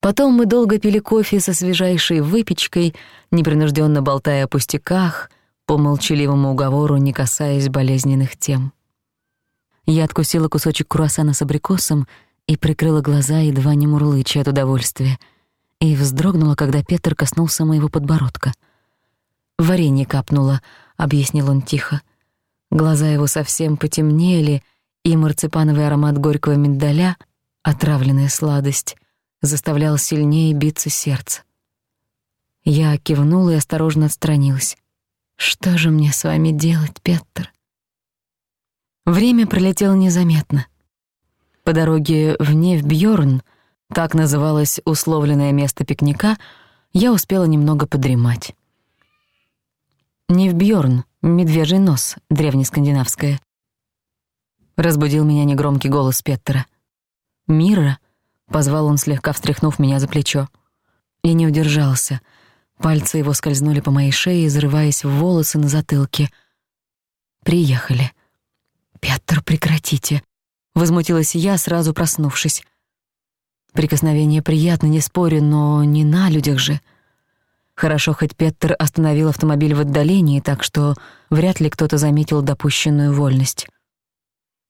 Потом мы долго пили кофе со свежайшей выпечкой, непринуждённо болтая о пустяках, по молчаливому уговору, не касаясь болезненных тем. Я откусила кусочек круассана с абрикосом и прикрыла глаза, едва не мурлыча от удовольствия — и вздрогнула, когда Петр коснулся моего подбородка. «Варенье капнуло», — объяснил он тихо. Глаза его совсем потемнели, и марципановый аромат горького миндаля, отравленная сладость, заставлял сильнее биться сердце. Я кивнула и осторожно отстранилась. «Что же мне с вами делать, Петр?» Время пролетело незаметно. По дороге в Невбьёрн — так называлось условленное место пикника, я успела немного подремать. Не в Невбьёрн, медвежий нос, древнескандинавское. Разбудил меня негромкий голос Петтера. «Мира?» — позвал он, слегка встряхнув меня за плечо. И не удержался. Пальцы его скользнули по моей шее, зарываясь в волосы на затылке. «Приехали». «Петр, прекратите!» — возмутилась я, сразу проснувшись. Прикосновение приятно, не спорю, но не на людях же. Хорошо, хоть Петтер остановил автомобиль в отдалении, так что вряд ли кто-то заметил допущенную вольность.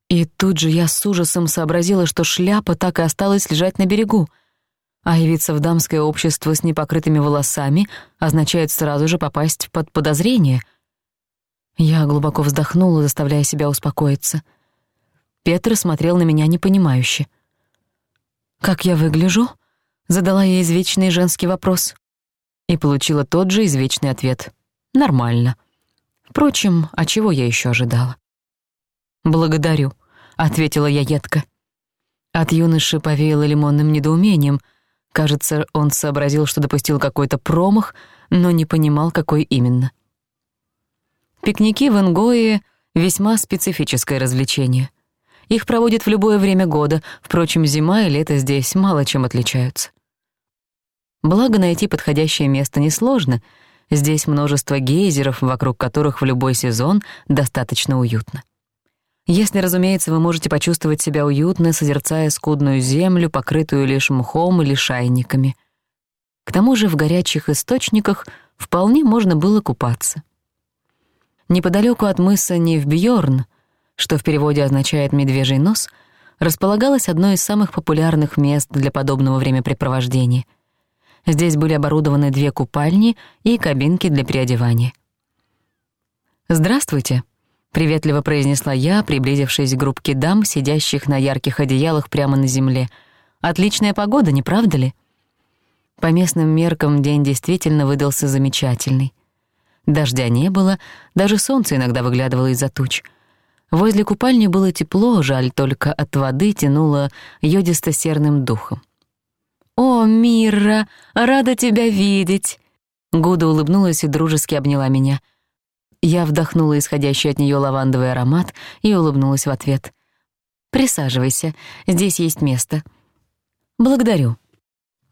И тут же я с ужасом сообразила, что шляпа так и осталась лежать на берегу, а явиться в дамское общество с непокрытыми волосами означает сразу же попасть под подозрение. Я глубоко вздохнула, заставляя себя успокоиться. Петр смотрел на меня непонимающе — «Как я выгляжу?» — задала я извечный женский вопрос. И получила тот же извечный ответ. «Нормально». Впрочем, а чего я еще ожидала? «Благодарю», — ответила я едко. От юноши повеяло лимонным недоумением. Кажется, он сообразил, что допустил какой-то промах, но не понимал, какой именно. Пикники в Ингое — весьма специфическое развлечение — их проводят в любое время года, впрочем, зима и лето здесь мало чем отличаются. Благо, найти подходящее место несложно. Здесь множество гейзеров, вокруг которых в любой сезон достаточно уютно. Если, разумеется, вы можете почувствовать себя уютно, созерцая скудную землю, покрытую лишь мхом или шайниками. К тому же в горячих источниках вполне можно было купаться. Неподалёку от мыса Невбьорн — что в переводе означает «медвежий нос», располагалось одно из самых популярных мест для подобного времяпрепровождения. Здесь были оборудованы две купальни и кабинки для переодевания. «Здравствуйте», — приветливо произнесла я, приблизившись к группке дам, сидящих на ярких одеялах прямо на земле. «Отличная погода, не правда ли?» По местным меркам день действительно выдался замечательный. Дождя не было, даже солнце иногда выглядывало из-за туч — Возле купальни было тепло, жаль, только от воды тянуло йодисто-серным духом. «О, Мира, рада тебя видеть!» Гуда улыбнулась и дружески обняла меня. Я вдохнула исходящий от неё лавандовый аромат и улыбнулась в ответ. «Присаживайся, здесь есть место». «Благодарю».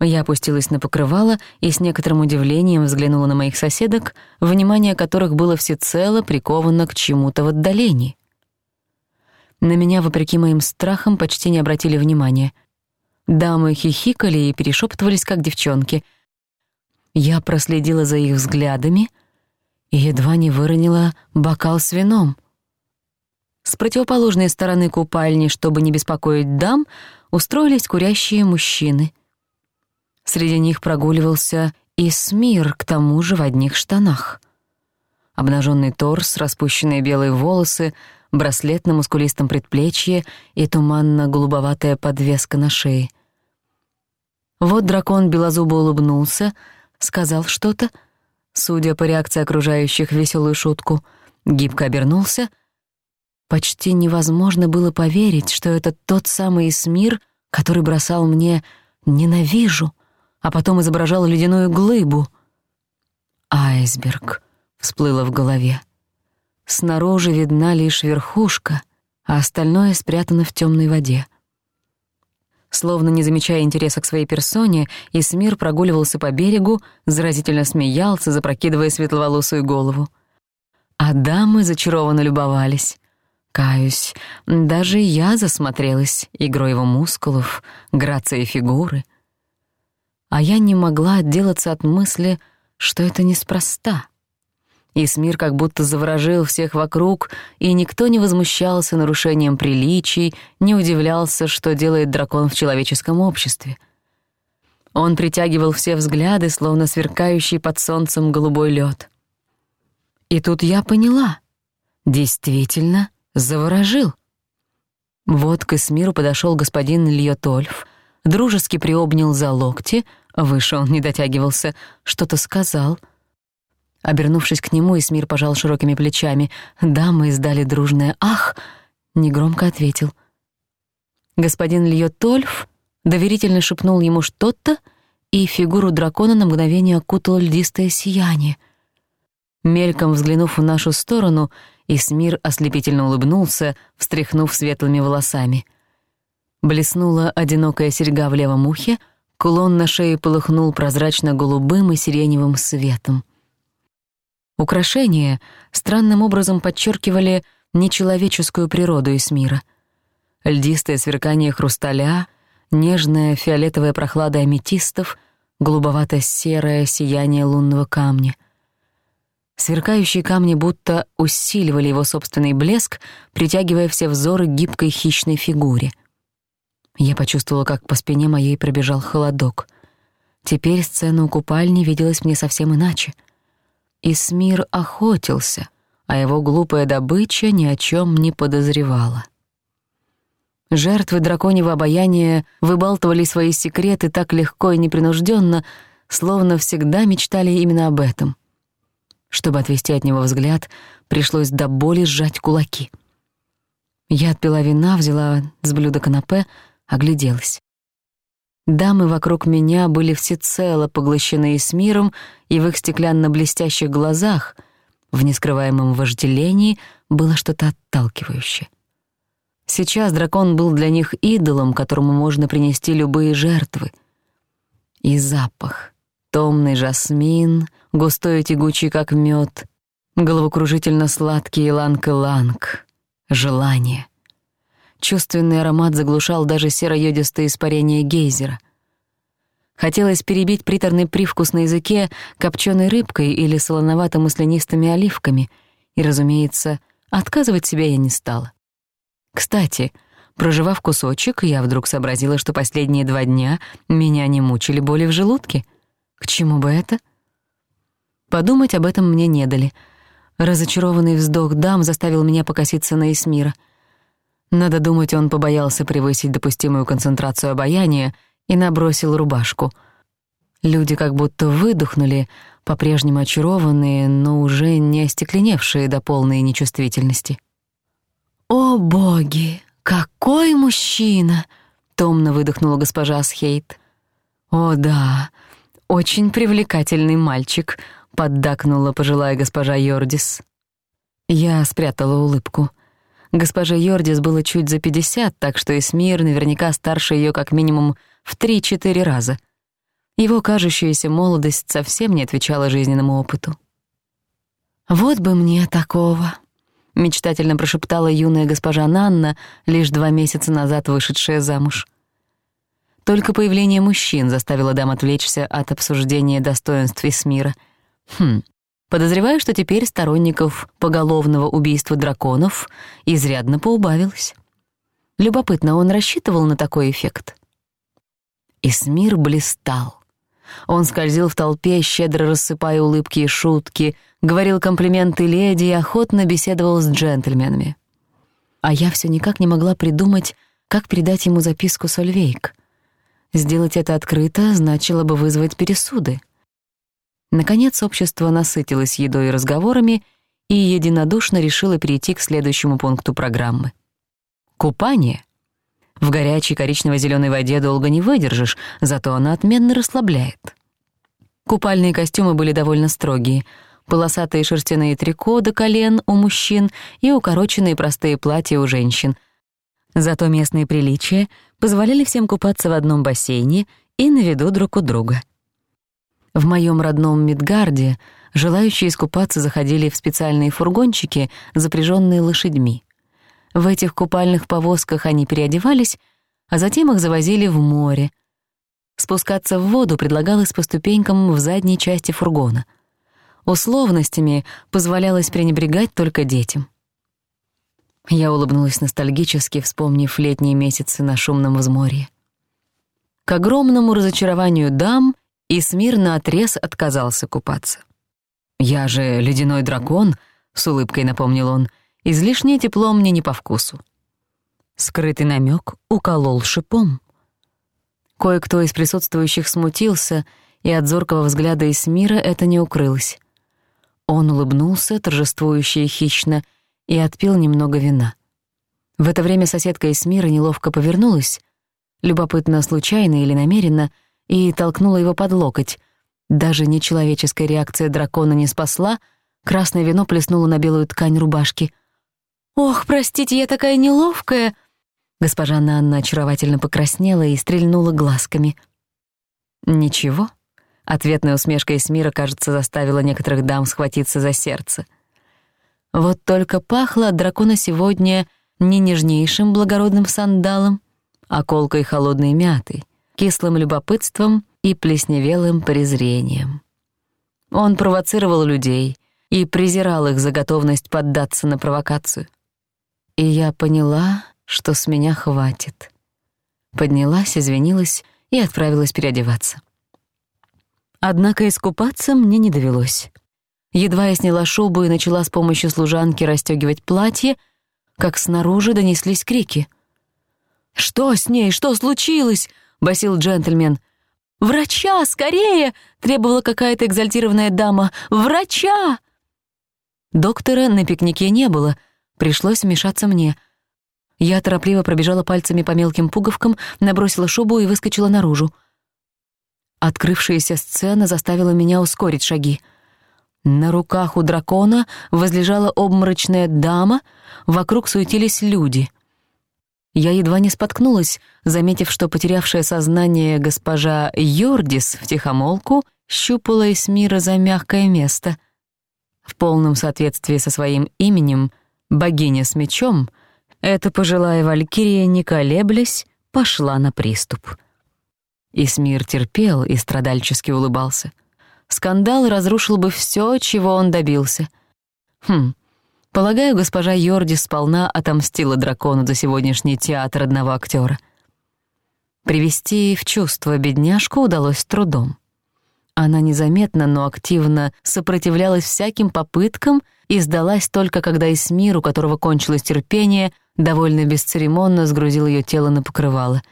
Я опустилась на покрывало и с некоторым удивлением взглянула на моих соседок, внимание которых было всецело приковано к чему-то в отдалении. На меня, вопреки моим страхам, почти не обратили внимания. Дамы хихикали и перешептывались, как девчонки. Я проследила за их взглядами и едва не выронила бокал с вином. С противоположной стороны купальни, чтобы не беспокоить дам, устроились курящие мужчины. Среди них прогуливался и Смир, к тому же в одних штанах. Обнажённый торс, распущенные белые волосы — браслет на мускулистом предплечье и туманно-голубоватая подвеска на шее. Вот дракон белозубо улыбнулся, сказал что-то, судя по реакции окружающих веселую шутку, гибко обернулся. Почти невозможно было поверить, что это тот самый смир, который бросал мне «ненавижу», а потом изображал ледяную глыбу. «Айсберг», — всплыло в голове снаружи видна лишь верхушка, а остальное спрятано в темной воде. Словно не замечая интереса к своей персоне, Исмир прогуливался по берегу, заразительно смеялся, запрокидывая светловолосую голову. А дамы зачарованно любовались. Каюсь, даже я засмотрелась игрой его мускулов, грацией фигуры. А я не могла отделаться от мысли, что это неспроста — и Смир как будто заворожил всех вокруг, и никто не возмущался нарушением приличий, не удивлялся, что делает дракон в человеческом обществе. Он притягивал все взгляды, словно сверкающий под солнцем голубой лёд. И тут я поняла. Действительно, заворожил. Вот к Исмиру подошёл господин Льотольф, дружески приобнял за локти, выше он не дотягивался, что-то сказал — Обернувшись к нему, Исмир пожал широкими плечами. дамы издали дружное «ах!» — негромко ответил. Господин Тольф доверительно шепнул ему что-то, и фигуру дракона на мгновение окутало льдистое сияние. Мельком взглянув в нашу сторону, Исмир ослепительно улыбнулся, встряхнув светлыми волосами. Блеснула одинокая серьга в левом ухе, кулон на шее полыхнул прозрачно-голубым и сиреневым светом. Украшения странным образом подчеркивали нечеловеческую природу из мира. Льдистое сверкание хрусталя, нежная фиолетовая прохлада аметистов, голубовато-серое сияние лунного камня. Сверкающие камни будто усиливали его собственный блеск, притягивая все взоры гибкой хищной фигуре. Я почувствовала, как по спине моей пробежал холодок. Теперь сцена у купальни виделась мне совсем иначе — Исмир охотился, а его глупая добыча ни о чем не подозревала. Жертвы драконьего обаяния выбалтывали свои секреты так легко и непринужденно, словно всегда мечтали именно об этом. Чтобы отвести от него взгляд, пришлось до боли сжать кулаки. Я отпила вина, взяла с блюда канапе, огляделась. Дамы вокруг меня были всецело поглощены с миром, и в их стеклянно-блестящих глазах, в нескрываемом вожделении, было что-то отталкивающее. Сейчас дракон был для них идолом, которому можно принести любые жертвы. И запах. Томный жасмин, густой и тягучий, как мёд, головокружительно сладкий иланг-иланг, желание — Чувственный аромат заглушал даже серо-йодистое испарение гейзера. Хотелось перебить приторный привкус на языке копченой рыбкой или солоновато-маслянистыми оливками, и, разумеется, отказывать себя я не стала. Кстати, проживав кусочек, я вдруг сообразила, что последние два дня меня не мучили боли в желудке. К чему бы это? Подумать об этом мне не дали. Разочарованный вздох дам заставил меня покоситься на Эсмира — надо думать, он побоялся превысить допустимую концентрацию обаяния и набросил рубашку. Люди как будто выдохнули, по-прежнему очарованные, но уже не остекленевшие до полной нечувствительности. «О, боги! Какой мужчина!» — томно выдохнула госпожа Схейт. «О, да! Очень привлекательный мальчик!» — поддакнула пожилая госпожа Йордис. Я спрятала улыбку — Госпожа Йордис было чуть за 50, так что Эсмир наверняка старше ее как минимум в 3-4 раза. Его кажущаяся молодость совсем не отвечала жизненному опыту. «Вот бы мне такого!» — мечтательно прошептала юная госпожа Нанна, лишь два месяца назад вышедшая замуж. Только появление мужчин заставило дам отвлечься от обсуждения достоинств Эсмира. Хм, Подозреваю, что теперь сторонников поголовного убийства драконов изрядно поубавилось. Любопытно, он рассчитывал на такой эффект? Исмир блистал. Он скользил в толпе, щедро рассыпая улыбки и шутки, говорил комплименты леди и охотно беседовал с джентльменами. А я всё никак не могла придумать, как передать ему записку Сольвейк. Сделать это открыто значило бы вызвать пересуды. Наконец общество насытилось едой и разговорами и единодушно решило перейти к следующему пункту программы. Купание. В горячей коричнево-зелёной воде долго не выдержишь, зато она отменно расслабляет. Купальные костюмы были довольно строгие. Полосатые шерстяные трико до колен у мужчин и укороченные простые платья у женщин. Зато местные приличия позволяли всем купаться в одном бассейне и на виду друг у друга — в моём родном Мидгарде желающие искупаться заходили в специальные фургончики, запряжённые лошадьми. В этих купальных повозках они переодевались, а затем их завозили в море. Спускаться в воду предлагалось по ступенькам в задней части фургона. Условностями позволялось пренебрегать только детям. Я улыбнулась ностальгически, вспомнив летние месяцы на шумном взморье. К огромному разочарованию дам — Исмир наотрез отказался купаться. «Я же ледяной дракон», — с улыбкой напомнил он, — «излишнее тепло мне не по вкусу». Скрытый намёк уколол шипом. Кое-кто из присутствующих смутился, и от зоркого взгляда Исмира это не укрылось. Он улыбнулся, торжествующе и хищно, и отпил немного вина. В это время соседка Исмира неловко повернулась, любопытно, случайно или намеренно — и толкнула его под локоть. Даже нечеловеческая реакция дракона не спасла, красное вино плеснуло на белую ткань рубашки. «Ох, простите, я такая неловкая!» Госпожа Нанна очаровательно покраснела и стрельнула глазками. «Ничего?» — ответная усмешка Эсмира, кажется, заставила некоторых дам схватиться за сердце. Вот только пахло от дракона сегодня не нежнейшим благородным сандалом, а колкой холодной мятой кислым любопытством и плесневелым презрением. Он провоцировал людей и презирал их за готовность поддаться на провокацию. И я поняла, что с меня хватит. Поднялась, извинилась и отправилась переодеваться. Однако искупаться мне не довелось. Едва я сняла шубу и начала с помощью служанки расстёгивать платье, как снаружи донеслись крики. «Что с ней? Что случилось?» — басил джентльмен. «Врача, скорее!» — требовала какая-то экзальтированная дама. «Врача!» Доктора на пикнике не было. Пришлось вмешаться мне. Я торопливо пробежала пальцами по мелким пуговкам, набросила шубу и выскочила наружу. Открывшаяся сцена заставила меня ускорить шаги. На руках у дракона возлежала обморочная дама, вокруг суетились люди — я едва не споткнулась, заметив, что потерявшая сознание госпожа Йордис в тихомолку щупала Эсмира за мягкое место. В полном соответствии со своим именем «богиня с мечом» эта пожилая валькирия, не колеблясь, пошла на приступ. Эсмир терпел и страдальчески улыбался. Скандал разрушил бы всё, чего он добился. Хм, Полагаю, госпожа Йорди сполна отомстила дракону за сегодняшний театр одного актера. Привести в чувство бедняжку удалось трудом. Она незаметно, но активно сопротивлялась всяким попыткам и сдалась только, когда Эсмир, у которого кончилось терпение, довольно бесцеремонно сгрузил ее тело на покрывало.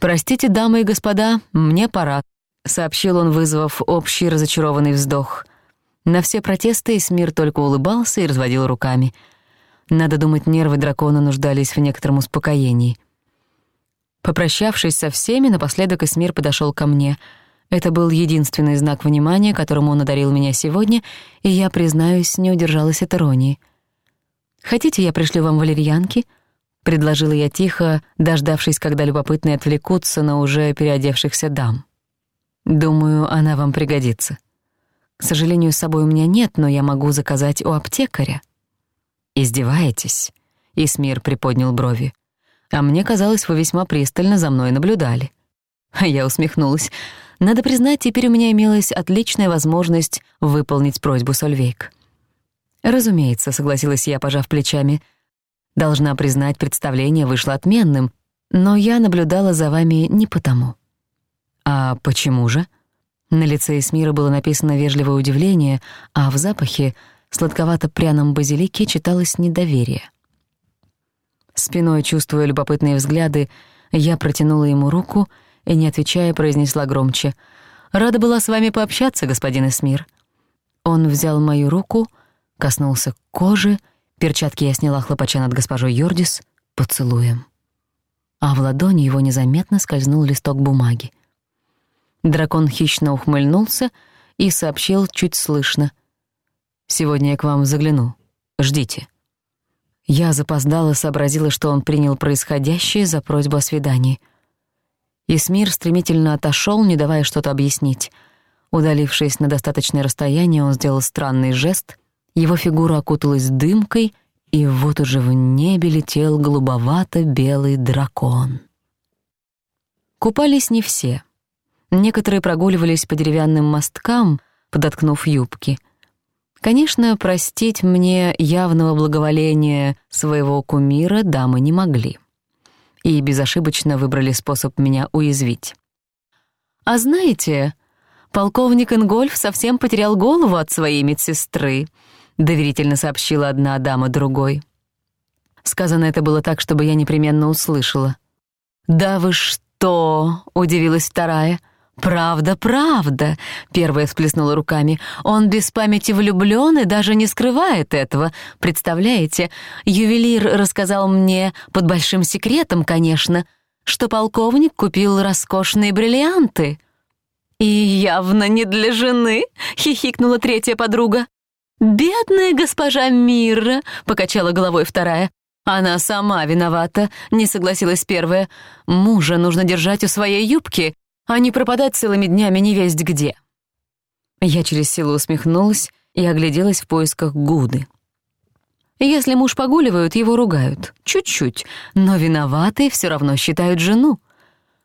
«Простите, дамы и господа, мне пора», — сообщил он, вызвав общий разочарованный вздох. На все протесты Эсмир только улыбался и разводил руками. Надо думать, нервы дракона нуждались в некотором успокоении. Попрощавшись со всеми, напоследок Эсмир подошёл ко мне. Это был единственный знак внимания, которому он одарил меня сегодня, и я, признаюсь, не удержалась от иронии. «Хотите, я пришлю вам валерьянки?» — предложила я тихо, дождавшись, когда любопытные отвлекутся на уже переодевшихся дам. «Думаю, она вам пригодится». К сожалению, с собой у меня нет, но я могу заказать у аптекаря». «Издеваетесь?» — Исмир приподнял брови. «А мне казалось, вы весьма пристально за мной наблюдали». А я усмехнулась. Надо признать, теперь у меня имелась отличная возможность выполнить просьбу Сольвейк. «Разумеется», — согласилась я, пожав плечами. «Должна признать, представление вышло отменным, но я наблюдала за вами не потому». «А почему же?» На лице Эсмира было написано вежливое удивление, а в запахе, сладковато-пряном базилике, читалось недоверие. Спиной, чувствуя любопытные взгляды, я протянула ему руку и, не отвечая, произнесла громче. «Рада была с вами пообщаться, господин Эсмир». Он взял мою руку, коснулся кожи, перчатки я сняла хлопача над госпожой Йордис, поцелуем. А в ладони его незаметно скользнул листок бумаги — Дракон хищно ухмыльнулся и сообщил чуть слышно. «Сегодня я к вам загляну. Ждите». Я запоздала, сообразила, что он принял происходящее за просьбу о свидании. Исмир стремительно отошёл, не давая что-то объяснить. Удалившись на достаточное расстояние, он сделал странный жест, его фигура окуталась дымкой, и вот уже в небе летел голубовато-белый дракон. Купались не все — Некоторые прогуливались по деревянным мосткам, подоткнув юбки. Конечно, простить мне явного благоволения своего кумира дамы не могли. И безошибочно выбрали способ меня уязвить. «А знаете, полковник Ингольф совсем потерял голову от своей медсестры», — доверительно сообщила одна дама другой. Сказано это было так, чтобы я непременно услышала. «Да вы что?» — удивилась вторая — «Правда, правда», — первая всплеснула руками. «Он без памяти влюблён и даже не скрывает этого. Представляете, ювелир рассказал мне, под большим секретом, конечно, что полковник купил роскошные бриллианты». «И явно не для жены», — хихикнула третья подруга. «Бедная госпожа Мира», — покачала головой вторая. «Она сама виновата», — не согласилась первая. «Мужа нужно держать у своей юбки, а не пропадать целыми днями невесть где. Я через силу усмехнулась и огляделась в поисках Гуды. Если муж погуливают, его ругают. Чуть-чуть, но виноватые все равно считают жену.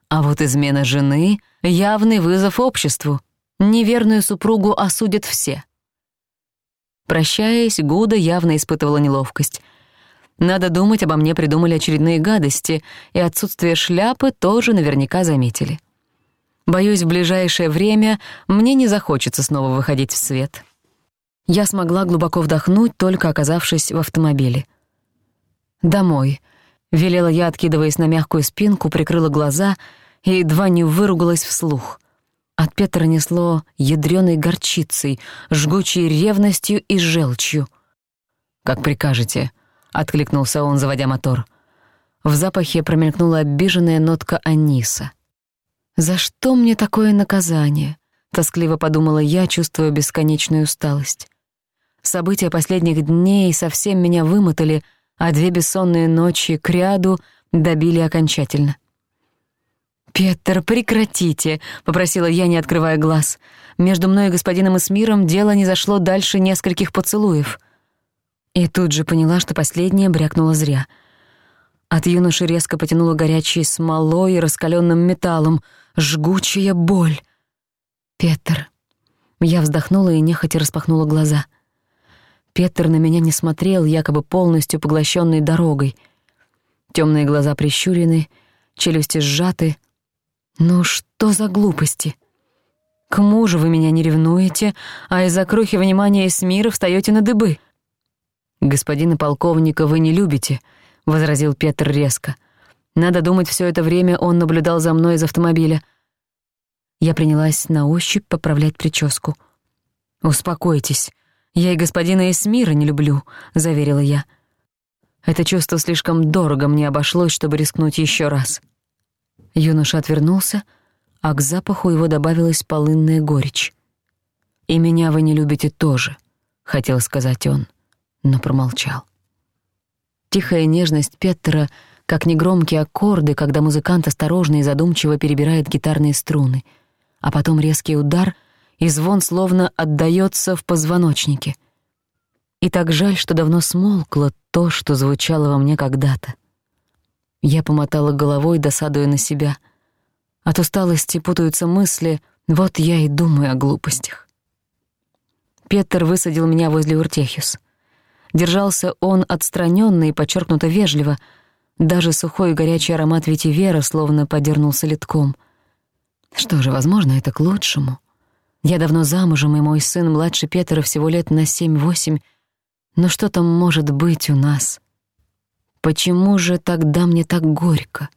А вот измена жены — явный вызов обществу. Неверную супругу осудят все. Прощаясь, Гуда явно испытывала неловкость. Надо думать, обо мне придумали очередные гадости, и отсутствие шляпы тоже наверняка заметили. Боюсь, в ближайшее время мне не захочется снова выходить в свет. Я смогла глубоко вдохнуть, только оказавшись в автомобиле. «Домой», — велела я, откидываясь на мягкую спинку, прикрыла глаза и едва не выругалась вслух. От Петра несло ядрёной горчицей, жгучей ревностью и желчью. «Как прикажете», — откликнулся он, заводя мотор. В запахе промелькнула обиженная нотка аниса — «За что мне такое наказание?» — тоскливо подумала я, чувствуя бесконечную усталость. События последних дней совсем меня вымотали, а две бессонные ночи к ряду добили окончательно. «Петер, прекратите!» — попросила я, не открывая глаз. Между мной и господином Эсмиром дело не зашло дальше нескольких поцелуев. И тут же поняла, что последнее брякнуло зря. От юноши резко потянуло горячей смолой и раскаленным металлом. Жгучая боль. «Петер». Я вздохнула и нехотя распахнула глаза. Петер на меня не смотрел, якобы полностью поглощенный дорогой. Темные глаза прищурены, челюсти сжаты. «Ну что за глупости?» К мужу вы меня не ревнуете, а из-за крохи внимания мира встаёте на дыбы. Господина полковника вы не любите, — возразил Петр резко. «Надо думать, всё это время он наблюдал за мной из автомобиля». Я принялась на ощупь поправлять прическу. «Успокойтесь. Я и господина Эсмира не люблю», — заверила я. Это чувство слишком дорого мне обошлось, чтобы рискнуть ещё раз. Юноша отвернулся, а к запаху его добавилась полынная горечь. «И меня вы не любите тоже», — хотел сказать он, но промолчал. Тихая нежность Петтера, как негромкие аккорды, когда музыкант осторожно и задумчиво перебирает гитарные струны, а потом резкий удар, и звон словно отдаётся в позвоночнике. И так жаль, что давно смолкло то, что звучало во мне когда-то. Я помотала головой, досадуя на себя. От усталости путаются мысли, вот я и думаю о глупостях. Петер высадил меня возле Уртехюс. Держался он отстранённо и подчеркнуто вежливо. Даже сухой и горячий аромат ветивера словно подернулся литком. Что же, возможно, это к лучшему. Я давно замужем, и мой сын младше Петера всего лет на семь-восемь. Но что там может быть у нас? Почему же тогда мне так горько?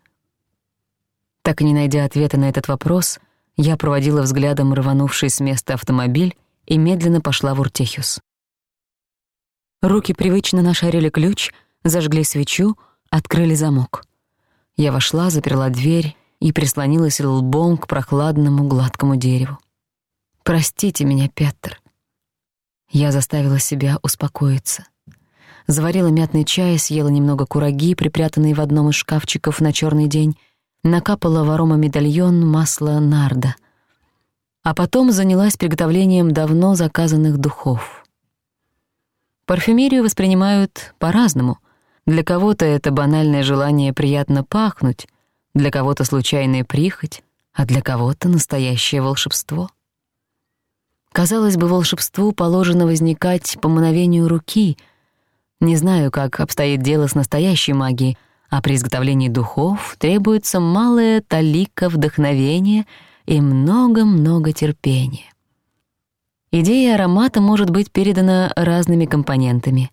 Так и не найдя ответа на этот вопрос, я проводила взглядом рванувший с места автомобиль и медленно пошла в Уртехюс. Руки привычно нашарили ключ, зажгли свечу, открыли замок. Я вошла, заперла дверь и прислонилась лбом к прохладному гладкому дереву. «Простите меня, Петр». Я заставила себя успокоиться. Заварила мятный чай, съела немного кураги, припрятанные в одном из шкафчиков на черный день, накапала в аромамедальон масло нарда. А потом занялась приготовлением давно заказанных духов — Парфюмерию воспринимают по-разному. Для кого-то это банальное желание приятно пахнуть, для кого-то случайная прихоть, а для кого-то настоящее волшебство. Казалось бы, волшебству положено возникать по мановению руки. Не знаю, как обстоит дело с настоящей магией, а при изготовлении духов требуется малая талика вдохновения и много-много терпения. Идея аромата может быть передана разными компонентами.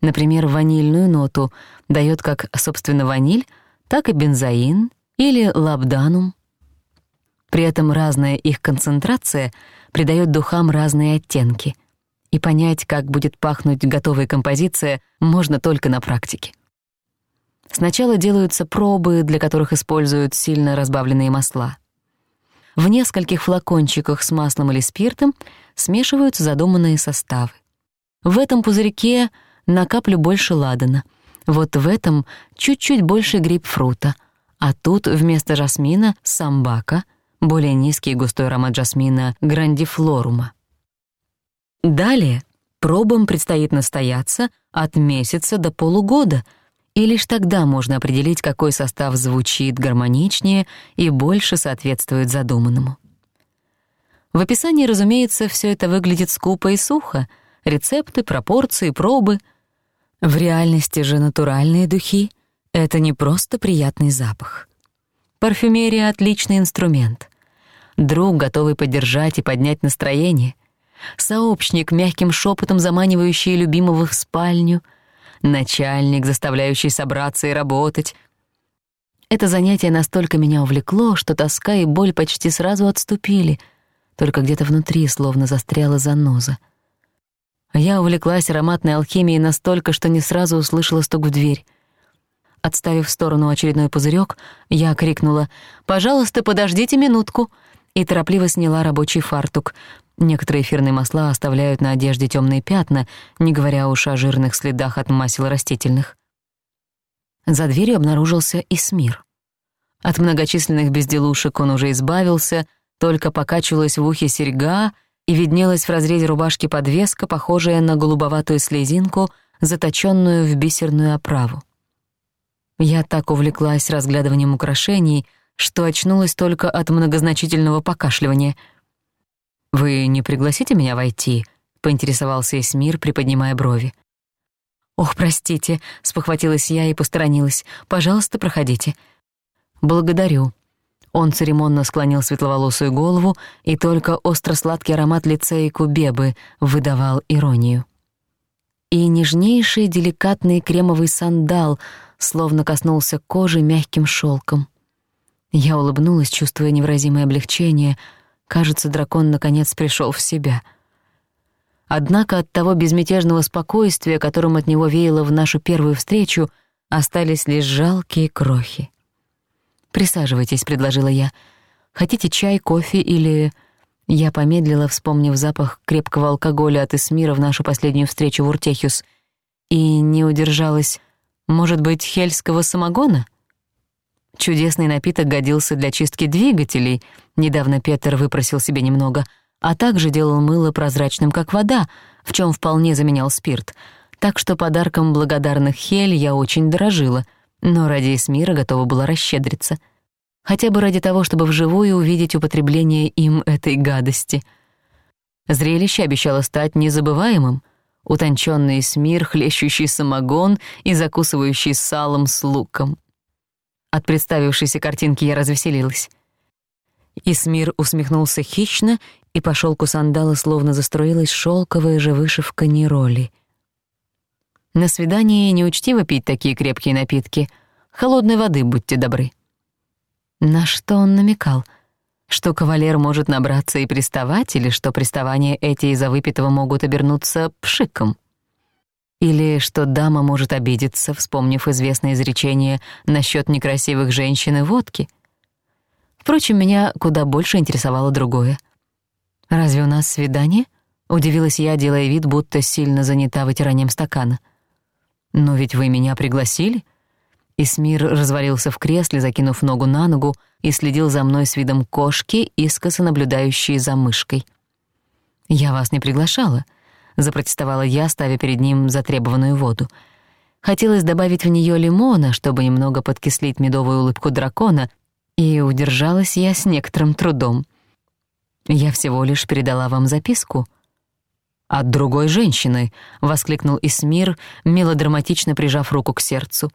Например, ванильную ноту даёт как, собственно, ваниль, так и бензоин или лабданум. При этом разная их концентрация придаёт духам разные оттенки. И понять, как будет пахнуть готовая композиция, можно только на практике. Сначала делаются пробы, для которых используют сильно разбавленные масла. В нескольких флакончиках с маслом или спиртом — смешиваются задуманные составы. В этом пузырьке на каплю больше ладана, вот в этом чуть-чуть больше грейпфрута, а тут вместо жасмина — самбака, более низкий и густой аромат жасмина — грандифлорума. Далее пробам предстоит настояться от месяца до полугода, и лишь тогда можно определить, какой состав звучит гармоничнее и больше соответствует задуманному. В описании, разумеется, все это выглядит скупо и сухо. Рецепты, пропорции, пробы. В реальности же натуральные духи — это не просто приятный запах. Парфюмерия — отличный инструмент. Друг, готовый поддержать и поднять настроение. Сообщник, мягким шепотом заманивающий любимого в спальню. Начальник, заставляющий собраться и работать. Это занятие настолько меня увлекло, что тоска и боль почти сразу отступили — только где-то внутри словно застряла заноза. Я увлеклась ароматной алхимией настолько, что не сразу услышала стук в дверь. Отставив в сторону очередной пузырёк, я крикнула «Пожалуйста, подождите минутку!» и торопливо сняла рабочий фартук. Некоторые эфирные масла оставляют на одежде тёмные пятна, не говоря уж о жирных следах от масел растительных. За дверью обнаружился Исмир. От многочисленных безделушек он уже избавился, только покачивалась в ухе серьга, и виднелась в разрезе рубашки подвеска, похожая на голубоватую слезинку, заточенную в бисерную оправу. Я так увлеклась разглядыванием украшений, что очнулась только от многозначительного покашливания. «Вы не пригласите меня войти?» — поинтересовался Эсмир, приподнимая брови. «Ох, простите», — спохватилась я и посторонилась. «Пожалуйста, проходите». «Благодарю», он церемонно склонил светловолосую голову, и только остро-сладкий аромат лица и кубебы выдавал иронию. И нежнейший деликатный кремовый сандал словно коснулся кожи мягким шелком. Я улыбнулась, чувствуя невразимое облегчение. Кажется, дракон наконец пришел в себя. Однако от того безмятежного спокойствия, которым от него веяло в нашу первую встречу, остались лишь жалкие крохи. «Присаживайтесь», — предложила я. «Хотите чай, кофе или...» Я помедлила, вспомнив запах крепкого алкоголя от Эсмира в нашу последнюю встречу в Уртехюс, и не удержалась. «Может быть, хельского самогона?» Чудесный напиток годился для чистки двигателей, недавно Петер выпросил себе немного, а также делал мыло прозрачным, как вода, в чём вполне заменял спирт. Так что подарком благодарных Хель я очень дорожила — но ради Эсмира готова была расщедриться. Хотя бы ради того, чтобы вживую увидеть употребление им этой гадости. Зрелище обещало стать незабываемым. Утончённый Эсмир, хлещущий самогон и закусывающий салом с луком. От представившейся картинки я развеселилась. Исмир усмехнулся хищно, и по шелку сандала словно застроилась шелковая же вышивка Нероли — на свидании неучтиво пить такие крепкие напитки. Холодной воды будьте добры». На что он намекал? Что кавалер может набраться и приставать, или что приставания эти из-за выпитого могут обернуться пшиком? Или что дама может обидеться, вспомнив известное изречение насчет некрасивых женщин и водки? Впрочем, меня куда больше интересовало другое. «Разве у нас свидание?» — удивилась я, делая вид, будто сильно занята вытиранием стакана — «Но ведь вы меня пригласили?» Исмир развалился в кресле, закинув ногу на ногу, и следил за мной с видом кошки, искоса наблюдающей за мышкой. «Я вас не приглашала», — запротестовала я, ставя перед ним затребованную воду. Хотелось добавить в неё лимона, чтобы немного подкислить медовую улыбку дракона, и удержалась я с некоторым трудом. «Я всего лишь передала вам записку», от другой женщины», — воскликнул Исмир, мелодраматично прижав руку к сердцу.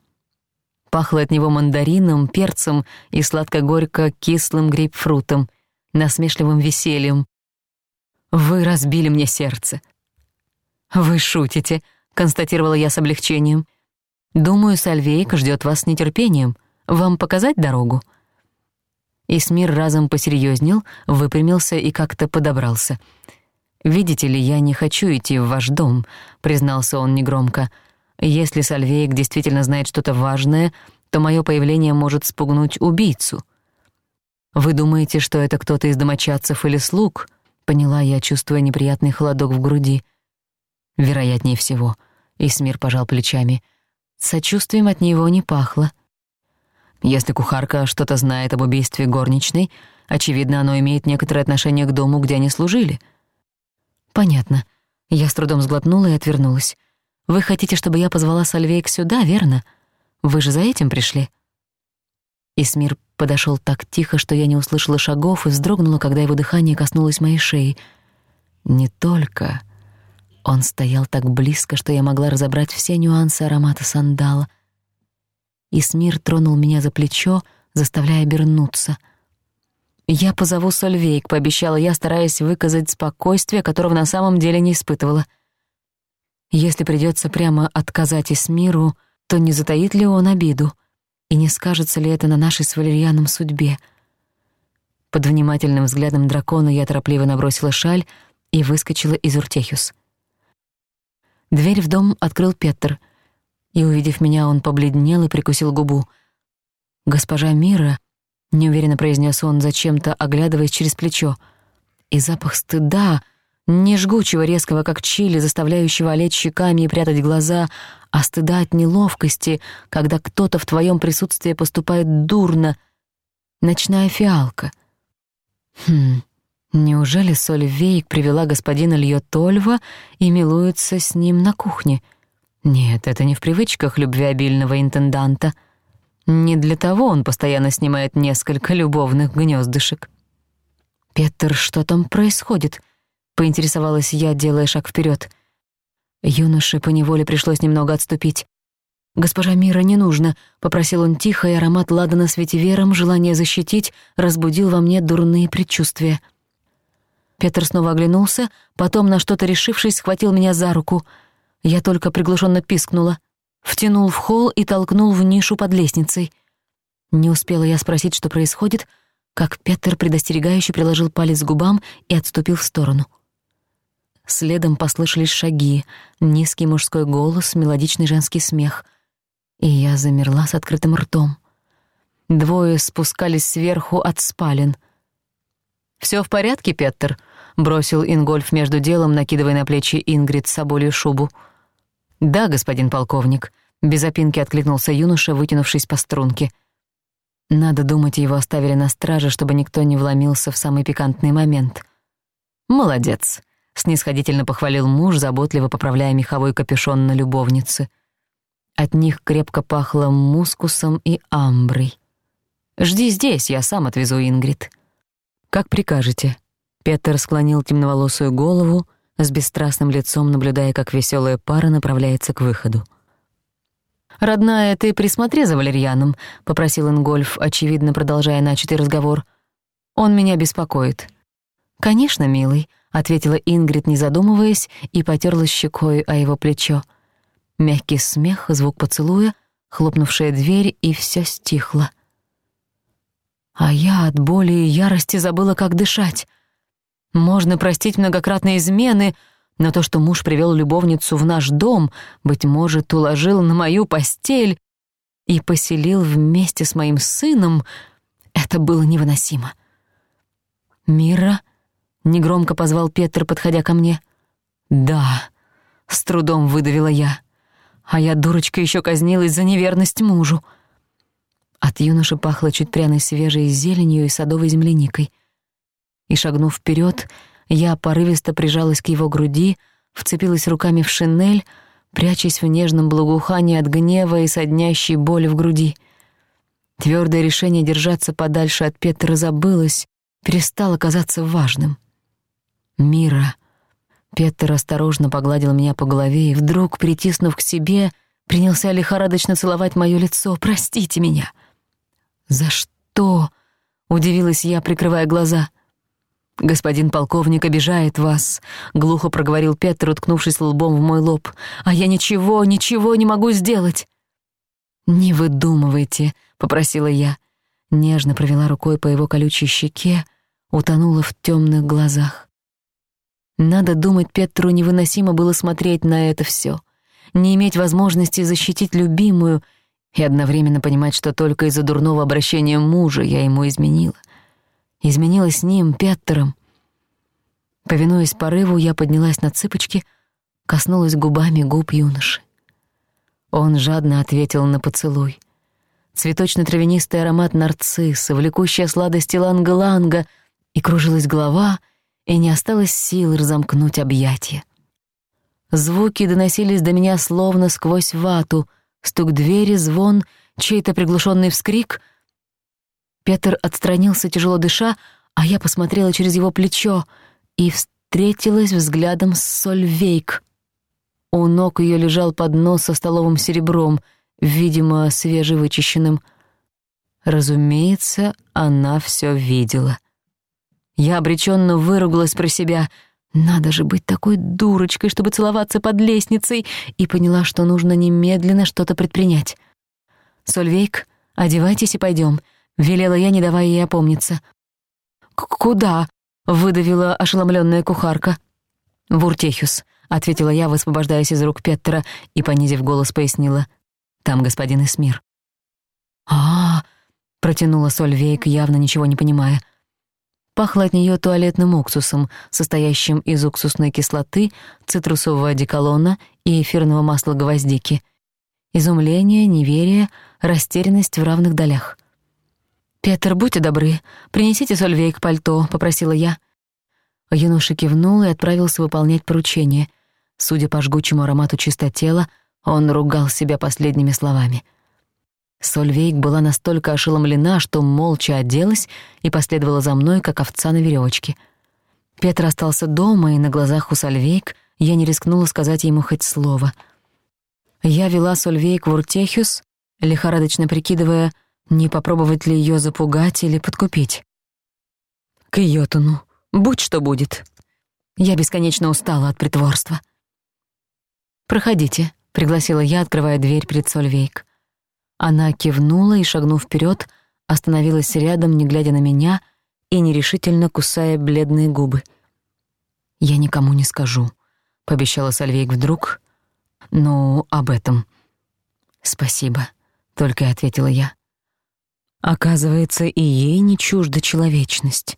Пахло от него мандарином, перцем и сладко-горько-кислым грейпфрутом, насмешливым весельем. «Вы разбили мне сердце». «Вы шутите», — констатировала я с облегчением. «Думаю, Сальвейк ждёт вас с нетерпением. Вам показать дорогу?» Исмир разом посерьёзнел, выпрямился и как-то подобрался — «Видите ли, я не хочу идти в ваш дом», — признался он негромко. «Если Сальвеек действительно знает что-то важное, то моё появление может спугнуть убийцу». «Вы думаете, что это кто-то из домочадцев или слуг?» — поняла я, чувствуя неприятный холодок в груди. «Вероятнее всего», — Исмир пожал плечами. Сочувствием от него не пахло. «Если кухарка что-то знает об убийстве горничной, очевидно, оно имеет некоторое отношение к дому, где они служили», «Понятно». Я с трудом сглотнула и отвернулась. «Вы хотите, чтобы я позвала Сальвейк сюда, верно? Вы же за этим пришли?» Исмир подошёл так тихо, что я не услышала шагов и вздрогнула, когда его дыхание коснулось моей шеи. «Не только...» Он стоял так близко, что я могла разобрать все нюансы аромата сандала. Исмир тронул меня за плечо, заставляя обернуться — я позову Сольвейк, пообещала я, стараясь выказать спокойствие, которого на самом деле не испытывала. Если придётся прямо отказать миру, то не затаит ли он обиду? И не скажется ли это на нашей с Валерьяном судьбе? Под внимательным взглядом дракона я торопливо набросила шаль и выскочила из Уртехюс. Дверь в дом открыл Петр, и, увидев меня, он побледнел и прикусил губу. Госпожа Мира, неуверенно произнес он, зачем-то оглядываясь через плечо. И запах стыда, не жгучего, резкого, как чили, заставляющего олеть щеками и прятать глаза, а стыда от неловкости, когда кто-то в твоем присутствии поступает дурно. Ночная фиалка. Хм, неужели Соль Вейк привела господина Льё и милуется с ним на кухне? Нет, это не в привычках любвеобильного интенданта — не для того он постоянно снимает несколько любовных гнездышек. «Петер, что там происходит?» — поинтересовалась я, делая шаг вперед. Юноше поневоле пришлось немного отступить. «Госпожа Мира не нужно», — попросил он тихо, и аромат ладана с ветивером, желание защитить, разбудил во мне дурные предчувствия. Петр снова оглянулся, потом, на что-то решившись, схватил меня за руку. Я только приглушенно пискнула — втянул в холл и толкнул в нишу под лестницей. Не успела я спросить, что происходит, как Петер предостерегающе приложил палец к губам и отступил в сторону. Следом послышались шаги, низкий мужской голос, мелодичный женский смех. И я замерла с открытым ртом. Двое спускались сверху от спален. «Всё в порядке, Петер?» — бросил Ингольф между делом, накидывая на плечи Ингрид с соболью шубу. «Да, господин полковник», — без опинки откликнулся юноша, вытянувшись по струнке. Надо думать, его оставили на страже, чтобы никто не вломился в самый пикантный момент. «Молодец», — снисходительно похвалил муж, заботливо поправляя меховой капюшон на любовнице. От них крепко пахло мускусом и амброй. «Жди здесь, я сам отвезу Ингрид». «Как прикажете». Петер склонил темноволосую голову, — с бесстрастным лицом, наблюдая, как весёлая пара направляется к выходу. «Родная, ты присмотри за валерьяном», — попросил Ингольф, очевидно, продолжая начатый разговор. «Он меня беспокоит». «Конечно, милый», — ответила Ингрид, не задумываясь, и потерла щекой о его плечо. Мягкий смех, звук поцелуя, хлопнувшая дверь, и всё стихло. А я от боли и ярости забыла, как дышать. Можно простить многократные измены, но то, что муж привел любовницу в наш дом, быть может, уложил на мою постель и поселил вместе с моим сыном, это было невыносимо. «Мира?» — негромко позвал Петр, подходя ко мне. «Да», — с трудом выдавила я. «А я, дурочка, еще казнилась за неверность мужу». От юноши пахло чуть пряной свежей зеленью и садовой земляникой — и, шагнув вперед, я порывисто прижалась к его груди, вцепилась руками в шинель, прячась в нежном благоухании от гнева и соднящей боли в груди. Твердое решение держаться подальше от Петра забылось, перестало казаться важным. «Мира!» Петер осторожно погладил меня по голове и вдруг, притиснув к себе, принялся лихорадочно целовать моё лицо. «Простите меня!» «За что?» — удивилась я, прикрывая глаза. «Господин полковник обижает вас», — глухо проговорил Петр, уткнувшись лбом в мой лоб. «А я ничего, ничего не могу сделать». «Не выдумывайте», — попросила я. Нежно провела рукой по его колючей щеке, утонула в темных глазах. Надо думать, Петру невыносимо было смотреть на это все, не иметь возможности защитить любимую и одновременно понимать, что только из-за дурного обращения мужа я ему изменила с ним Петтером. Повинуясь порыву, я поднялась на цыпочки, коснулась губами губ юноши. Он жадно ответил на поцелуй. Цветочно-травянистый аромат нарцисса, влекущая сладость иланг-иланга, и кружилась голова, и не осталось сил разомкнуть объятия. Звуки доносились до меня словно сквозь вату, стук двери, звон, чей-то приглушенный вскрик — Петр отстранился, тяжело дыша, а я посмотрела через его плечо и встретилась взглядом с Сольвейк. У ног ее лежал поднос со столовым серебром, видимо, свежевычищенным. Разумеется, она все видела. Я обреченно выругалась про себя. Надо же быть такой дурочкой, чтобы целоваться под лестницей, и поняла, что нужно немедленно что-то предпринять. «Сольвейк, одевайтесь и пойдем велела я, не давая ей опомниться. «Куда?» — выдавила ошеломленная кухарка. «В Уртехюс», — ответила я, высвобождаясь из рук Петтера и, понизив голос, пояснила. «Там господин Эсмир». «А-а-а!» протянула Сольвейк, явно ничего не понимая. Пахло от нее туалетным уксусом, состоящим из уксусной кислоты, цитрусового одеколона и эфирного масла гвоздики. Изумление, неверие, растерянность в равных долях. «Петер, будьте добры, принесите Сольвейк пальто», — попросила я. А юноша кивнул и отправился выполнять поручение. Судя по жгучему аромату чистотела, он ругал себя последними словами. Сольвейк была настолько ошеломлена, что молча оделась и последовала за мной, как овца на веревочке. Петр остался дома, и на глазах у Сольвейк я не рискнула сказать ему хоть слово. Я вела Сольвейк в Уртехюс, лихорадочно прикидывая, не попробовать ли её запугать или подкупить? К Йотуну. Будь что будет. Я бесконечно устала от притворства. «Проходите», — пригласила я, открывая дверь перед Сольвейк. Она кивнула и, шагнув вперёд, остановилась рядом, не глядя на меня и нерешительно кусая бледные губы. «Я никому не скажу», — пообещала Сальвейк вдруг. «Ну, об этом». «Спасибо», — только и ответила я. Оказывается, и ей не чужда человечность.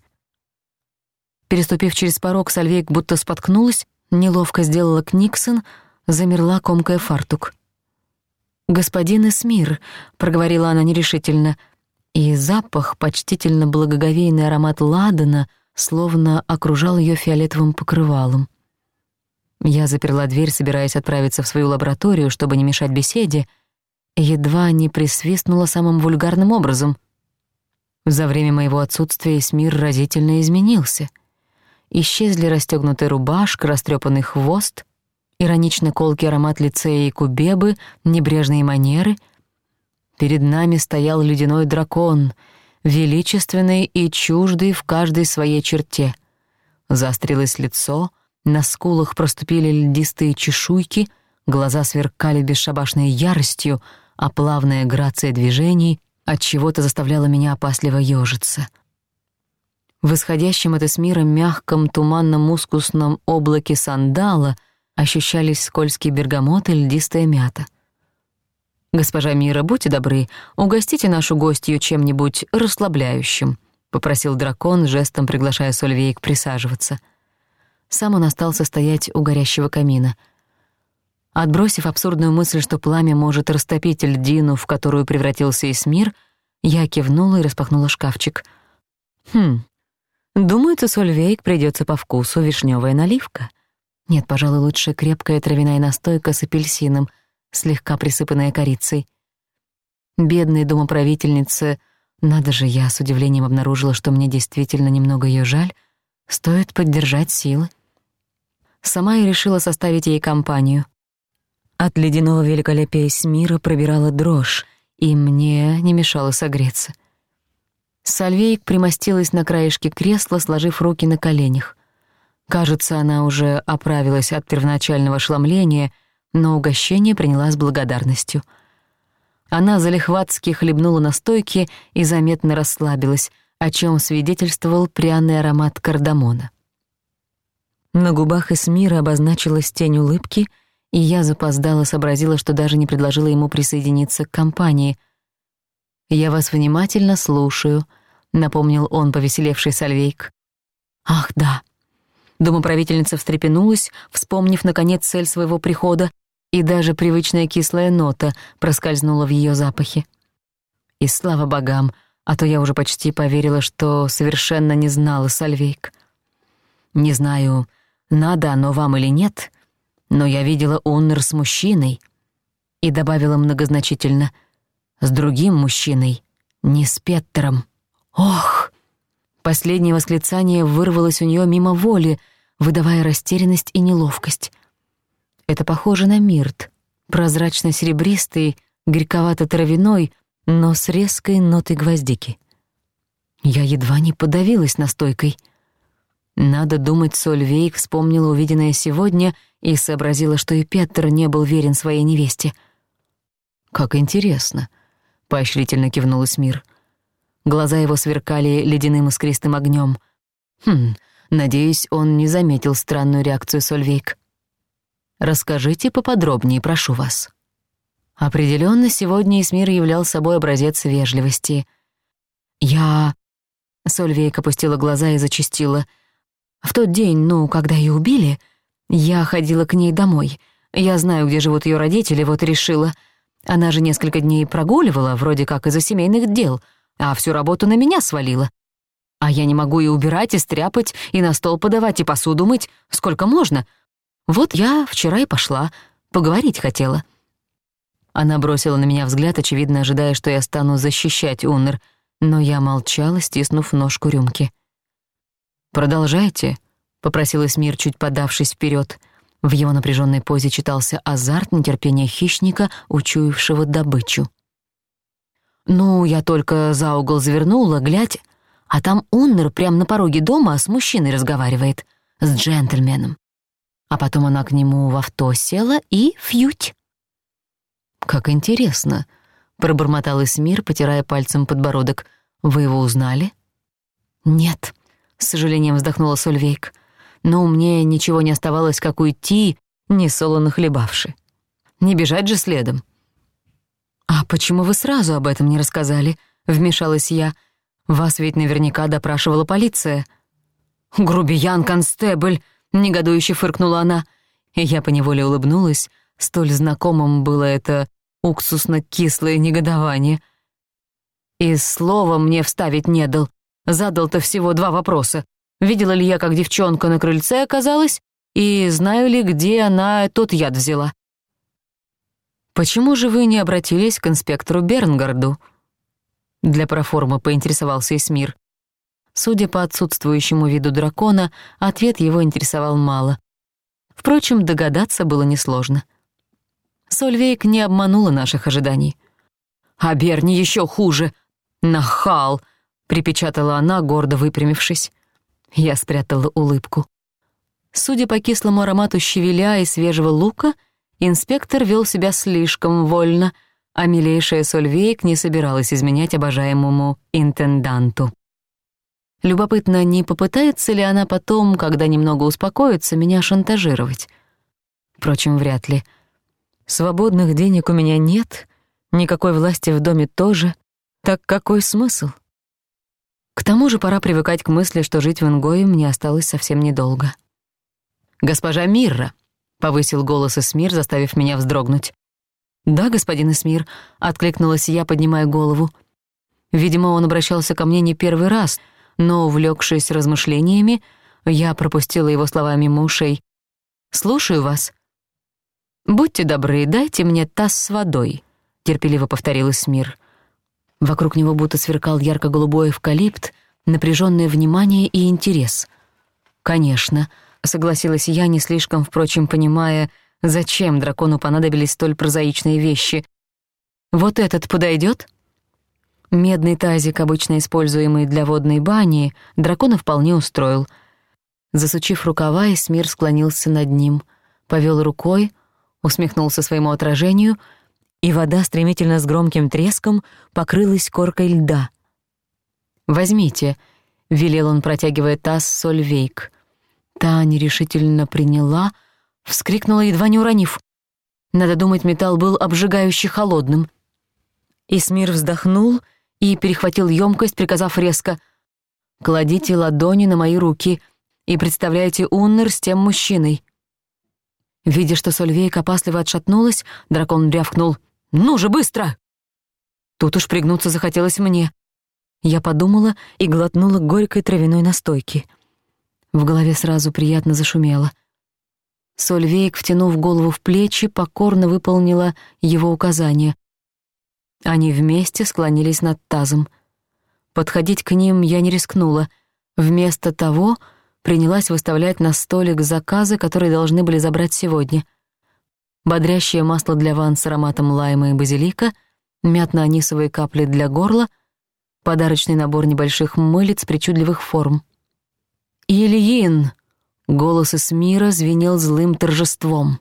Переступив через порог, Сальвейк будто споткнулась, неловко сделала Книксон, замерла, комкая фартук. «Господин Эсмир», — проговорила она нерешительно, и запах, почтительно благоговейный аромат ладана, словно окружал ее фиолетовым покрывалом. Я заперла дверь, собираясь отправиться в свою лабораторию, чтобы не мешать беседе, — едва не присвистнула самым вульгарным образом. За время моего отсутствия Эсмир разительно изменился. Исчезли расстёгнутая рубашка, растрёпанный хвост, иронично колкий аромат лицея и кубебы, небрежные манеры. Перед нами стоял ледяной дракон, величественный и чуждый в каждой своей черте. Заострилось лицо, на скулах проступили льдистые чешуйки — Глаза сверкали бесшабашной яростью, а плавная грация движений от чего то заставляла меня опасливо ёжиться. В исходящем от Эсмира мягком туманно-мускусном облаке сандала ощущались скользкий бергамот и льдистая мята. «Госпожа Мира, будьте добры, угостите нашу гостью чем-нибудь расслабляющим», — попросил дракон, жестом приглашая Сольвейк присаживаться. Сам он остался стоять у горящего камина — Отбросив абсурдную мысль, что пламя может растопить льдину, в которую превратился весь мир, я кивнула и распахнула шкафчик. Хм. Думается, сольвейк придётся по вкусу вишнёвая наливка. Нет, пожалуй, лучше крепкая травяная настойка с апельсином, слегка присыпанная корицей. Бедная домоправительница, надо же, я с удивлением обнаружила, что мне действительно немного её жаль. Стоит поддержать силы. Сама и решила составить ей компанию — от ледяного великолепия Смира пробирала дрожь, и мне не мешало согреться. Сальвейк примостилась на краешке кресла, сложив руки на коленях. Кажется, она уже оправилась от первоначального ошеломления, но угощение приняла с благодарностью. Она залихватски хлебнула настойки и заметно расслабилась, о чем свидетельствовал пряный аромат кардамона. На губах Эсмира обозначилась тень улыбки — и я запоздала, сообразила, что даже не предложила ему присоединиться к компании. «Я вас внимательно слушаю», — напомнил он, повеселевший Сальвейк. «Ах, да». Домоправительница встрепенулась, вспомнив, наконец, цель своего прихода, и даже привычная кислая нота проскользнула в её запахе. И слава богам, а то я уже почти поверила, что совершенно не знала Сальвейк. Не знаю, надо оно вам или нет, но я видела Оннер с мужчиной и добавила многозначительно «с другим мужчиной, не с Петтером». «Ох!» Последнее восклицание вырвалось у неё мимо воли, выдавая растерянность и неловкость. Это похоже на мирт, прозрачно-серебристый, горьковато-травяной, но с резкой нотой гвоздики. Я едва не подавилась настойкой — надо думать, Сольвейк вспомнила увиденное сегодня и сообразила, что и Петр не был верен своей невесте. «Как интересно», — поощрительно кивнул Смир. Глаза его сверкали ледяным искристым огнём. «Хм, надеюсь, он не заметил странную реакцию Сольвейк. Расскажите поподробнее, прошу вас». Определённо, сегодня Исмир являл собой образец вежливости. «Я...» — Сольвейк опустила глаза и зачастила — в тот день, ну, когда ее убили, я ходила к ней домой. Я знаю, где живут ее родители, вот решила. Она же несколько дней прогуливала, вроде как из-за семейных дел, а всю работу на меня свалила. А я не могу и убирать, и стряпать, и на стол подавать, и посуду мыть, сколько можно. Вот я вчера и пошла, поговорить хотела. Она бросила на меня взгляд, очевидно ожидая, что я стану защищать Уннер, но я молчала, стиснув ножку рюмки. «Продолжайте», — попросил Эсмир, чуть подавшись вперёд. В его напряжённой позе читался азарт нетерпения хищника, учуявшего добычу. «Ну, я только за угол завернула, глядь, а там Оннер прямо на пороге дома с мужчиной разговаривает, с джентльменом. А потом она к нему в авто села и фьють». «Как интересно», — пробормотал Эсмир, потирая пальцем подбородок. «Вы его узнали?» «Нет», с сожалением вздохнула Сульвейк. Но мне ничего не оставалось, как уйти, не солоно хлебавши. Не бежать же следом. «А почему вы сразу об этом не рассказали?» — вмешалась я. «Вас ведь наверняка допрашивала полиция». «Грубиян, констебль!» — негодующе фыркнула она. И я поневоле улыбнулась. Столь знакомым было это уксусно-кислое негодование. И слова мне вставить не дал, Задал-то всего два вопроса. Видела ли я, как девчонка на крыльце оказалась, и знаю ли, где она тот яд взяла. «Почему же вы не обратились к инспектору Бернгарду?» Для проформы поинтересовался Эсмир. Судя по отсутствующему виду дракона, ответ его интересовал мало. Впрочем, догадаться было несложно. Сольвейк не обманула наших ожиданий. «А Берни еще хуже! Нахал!» припечатала она, гордо выпрямившись. Я спрятала улыбку. Судя по кислому аромату щавеля и свежего лука, инспектор вел себя слишком вольно, а милейшая Сольвейк не собиралась изменять обожаемому интенданту. Любопытно, не попытается ли она потом, когда немного успокоится, меня шантажировать? Впрочем, вряд ли. Свободных денег у меня нет, никакой власти в доме тоже. Так какой смысл? К тому же пора привыкать к мысли, что жить в Ингое мне осталось совсем недолго. «Госпожа Мирра!» — повысил голос Эсмир, заставив меня вздрогнуть. «Да, господин Эсмир», — откликнулась я, поднимая голову. Видимо, он обращался ко мне не первый раз, но, увлёкшись размышлениями, я пропустила его словами мимо «Слушаю вас». «Будьте добры, дайте мне таз с водой», — терпеливо повторил Эсмир. Вокруг него будто сверкал ярко-голубой эвкалипт, напряженное внимание и интерес. «Конечно», — согласилась я, не слишком, впрочем, понимая, зачем дракону понадобились столь прозаичные вещи. «Вот этот подойдет? Медный тазик, обычно используемый для водной бани, дракона вполне устроил. Засучив рукава, Эсмир склонился над ним, повел рукой, усмехнулся своему отражению — и вода стремительно с громким треском покрылась коркой льда. «Возьмите», — велел он, протягивая таз Сольвейк. Та нерешительно приняла, вскрикнула, едва не уронив. Надо думать, металл был обжигающе холодным. Исмир вздохнул и перехватил емкость, приказав резко «Кладите ладони на мои руки и представляйте Уннер с тем мужчиной». Видя, что Сольвейка опасливо отшатнулась, дракон рявкнул — ну же, быстро!» Тут уж пригнуться захотелось мне. Я подумала и глотнула горькой травяной настойки. В голове сразу приятно зашумело. Сольвейк, втянув голову в плечи, покорно выполнила его указание. Они вместе склонились над тазом. Подходить к ним я не рискнула. Вместо того принялась выставлять на столик заказы, которые должны были забрать сегодня бодрящее масло для ванн с ароматом лайма и базилика, мятно-анисовые капли для горла, подарочный набор небольших мылиц причудливых форм. «Ильин!» — голос из мира звенел злым торжеством.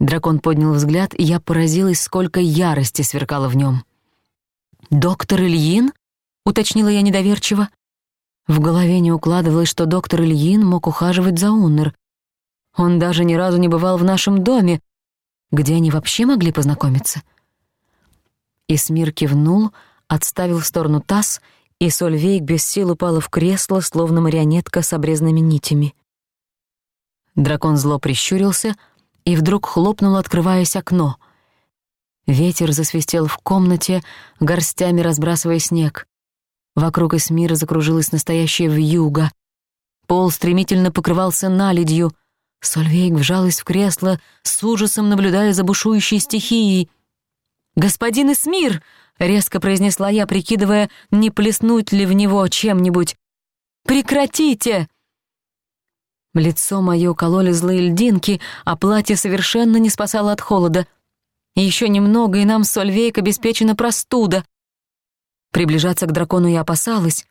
Дракон поднял взгляд, и я поразилась, сколько ярости сверкало в нем. «Доктор Ильин?» — уточнила я недоверчиво. В голове не укладывалось, что доктор Ильин мог ухаживать за Уннер, он даже ни разу не бывал в нашем доме. Где они вообще могли познакомиться?» Исмир кивнул, отставил в сторону таз, и Сольвейк без сил упала в кресло, словно марионетка с обрезанными нитями. Дракон зло прищурился и вдруг хлопнул, открываясь окно. Ветер засвистел в комнате, горстями разбрасывая снег. Вокруг Исмира закружилась настоящая вьюга. Пол стремительно покрывался наледью — Сольвейк вжалась в кресло, с ужасом наблюдая за бушующей стихией. «Господин Эсмир!» — резко произнесла я, прикидывая, не плеснуть ли в него чем-нибудь. «Прекратите!» Лицо мое кололи злые льдинки, а платье совершенно не спасало от холода. Еще немного, и нам с Сольвейк обеспечена простуда. Приближаться к дракону я опасалась.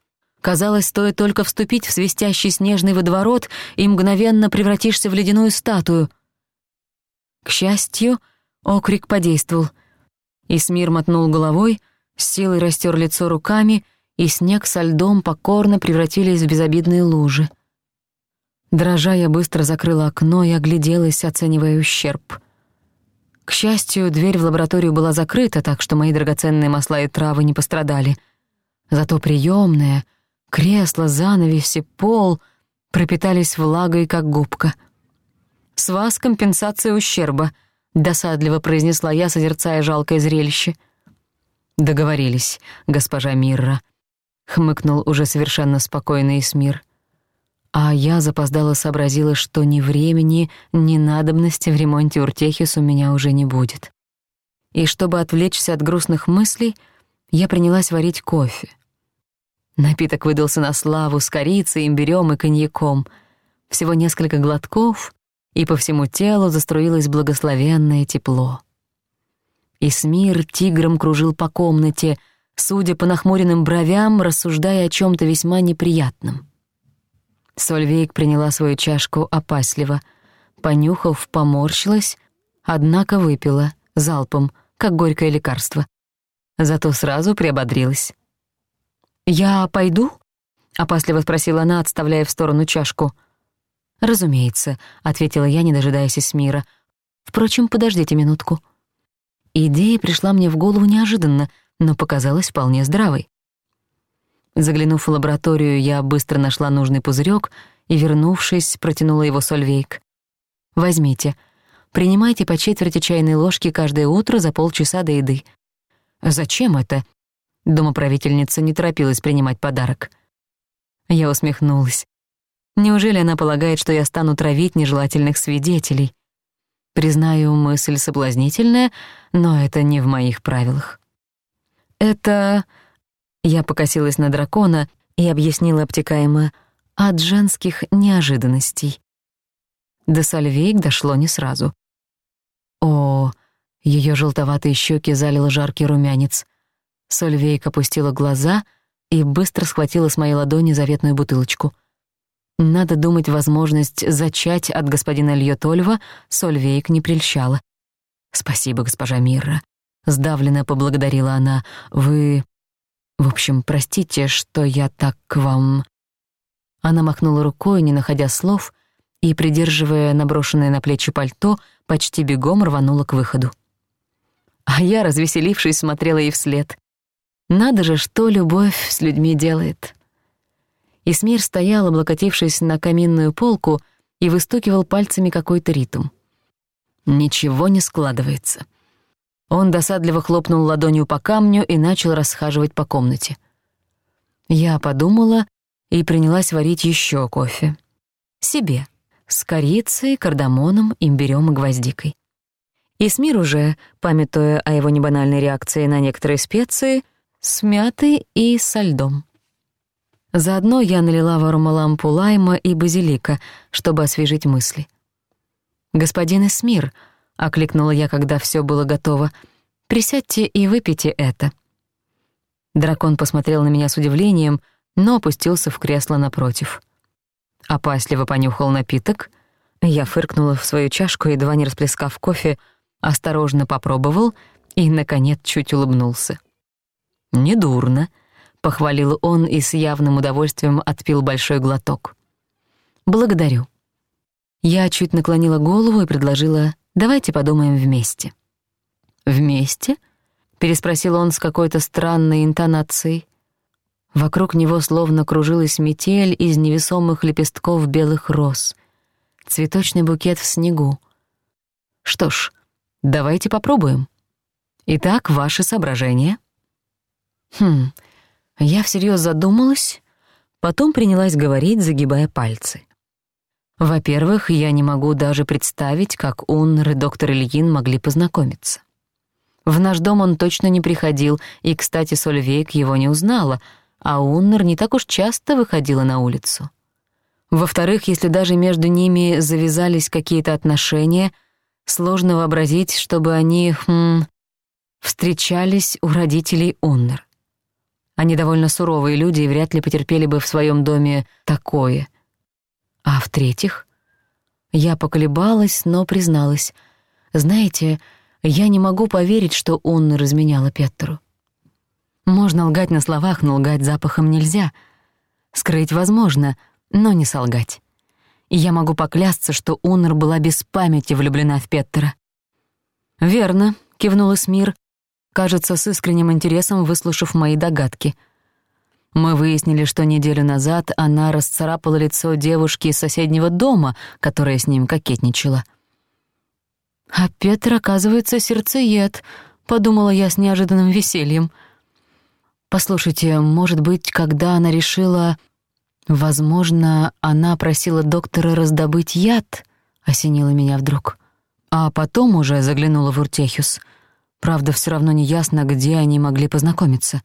Казалось, стоит только вступить в свистящий снежный водоворот, и мгновенно превратишься в ледяную статую. К счастью, окрик подействовал. Исмир мотнул головой, с силой растер лицо руками, и снег со льдом покорно превратились в безобидные лужи. Дрожа, я быстро закрыла окно и огляделась, оценивая ущерб. К счастью, дверь в лабораторию была закрыта, так что мои драгоценные масла и травы не пострадали. Зато приемная Кресла, занавеси, пол пропитались влагой, как губка. «С вас компенсация ущерба», — досадливо произнесла я, созерцая жалкое зрелище. «Договорились, госпожа Мирра», — хмыкнул уже совершенно спокойный Эсмир. А я запоздала сообразила, что ни времени, ни надобности в ремонте Уртехис у меня уже не будет. И чтобы отвлечься от грустных мыслей, я принялась варить кофе — Напиток выдался на славу с корицей, имбирём и коньяком. Всего несколько глотков, и по всему телу заструилось благословенное тепло. И Смир тигром кружил по комнате, судя по нахмуренным бровям, рассуждая о чём-то весьма неприятном. Сольвейк приняла свою чашку опасливо. Понюхав, поморщилась, однако выпила, залпом, как горькое лекарство. Зато сразу приободрилась. «Я пойду?» — опасливо спросила она, отставляя в сторону чашку. «Разумеется», — ответила я, не дожидаясь Исмира. «Впрочем, подождите минутку». Идея пришла мне в голову неожиданно, но показалась вполне здравой. Заглянув в лабораторию, я быстро нашла нужный пузырёк и, вернувшись, протянула его сольвейк. «Возьмите. Принимайте по четверти чайной ложки каждое утро за полчаса до еды». «Зачем это?» Домоправительница не торопилась принимать подарок. Я усмехнулась. Неужели она полагает, что я стану травить нежелательных свидетелей? Признаю, мысль соблазнительная, но это не в моих правилах. Это... Я покосилась на дракона и объяснила обтекаемо от женских неожиданностей. До Сальвейк дошло не сразу. О, ее желтоватые щеки залил жаркий румянец. Сольвейка опустила глаза и быстро схватила с моей ладони заветную бутылочку. Надо думать, возможность зачать от господина Льотольва Сольвейк не прельщала. «Спасибо, госпожа Мирра», — сдавленно поблагодарила она. «Вы... В общем, простите, что я так к вам...» Она махнула рукой, не находя слов, и, придерживая наброшенное на плечи пальто, почти бегом рванула к выходу. А я, развеселившись, смотрела ей вслед. Надо же, что любовь с людьми делает. Исмир стоял, облокотившись на каминную полку, и выстукивал пальцами какой-то ритм. Ничего не складывается. Он досадливо хлопнул ладонью по камню и начал расхаживать по комнате. Я подумала и принялась варить ещё кофе. Себе. С корицей, кардамоном, имбирём и гвоздикой. Исмир уже, памятуя о его небанальной реакции на некоторые специи, с мятой и со льдом. Заодно я налила в аромалампу лайма и базилика, чтобы освежить мысли. «Господин Эсмир», — окликнула я, когда всё было готово, — «присядьте и выпейте это». Дракон посмотрел на меня с удивлением, но опустился в кресло напротив. Опасливо понюхал напиток. Я фыркнула в свою чашку, едва не расплескав кофе, осторожно попробовал и, наконец, чуть улыбнулся. «Недурно», — похвалил он и с явным удовольствием отпил большой глоток. «Благодарю». Я чуть наклонила голову и предложила «давайте подумаем вместе». «Вместе?» — переспросил он с какой-то странной интонацией. Вокруг него словно кружилась метель из невесомых лепестков белых роз. Цветочный букет в снегу. «Что ж, давайте попробуем. Итак, ваши соображения?» Хм, я всерьёз задумалась, потом принялась говорить, загибая пальцы. Во-первых, я не могу даже представить, как Уннер и доктор Ильин могли познакомиться. В наш дом он точно не приходил, и, кстати, Сольвейк его не узнала, а Уннер не так уж часто выходила на улицу. Во-вторых, если даже между ними завязались какие-то отношения, сложно вообразить, чтобы они, хм, встречались у родителей Уннер. Они довольно суровые люди и вряд ли потерпели бы в своем доме такое. А в-третьих, я поколебалась, но призналась. Знаете, я не могу поверить, что он разменяла Петру. Можно лгать на словах, но лгать запахом нельзя. Скрыть возможно, но не солгать. И я могу поклясться, что Онор была без памяти влюблена в Петтера. «Верно», — кивнула Смир, кажется, с искренним интересом выслушав мои догадки. Мы выяснили, что неделю назад она расцарапала лицо девушки из соседнего дома, которая с ним кокетничала. «А Петр, оказывается, сердцеед», — подумала я с неожиданным весельем. «Послушайте, может быть, когда она решила...» «Возможно, она просила доктора раздобыть яд», — осенила меня вдруг. А потом уже заглянула в Уртехюс — Правда, всё равно не ясно, где они могли познакомиться.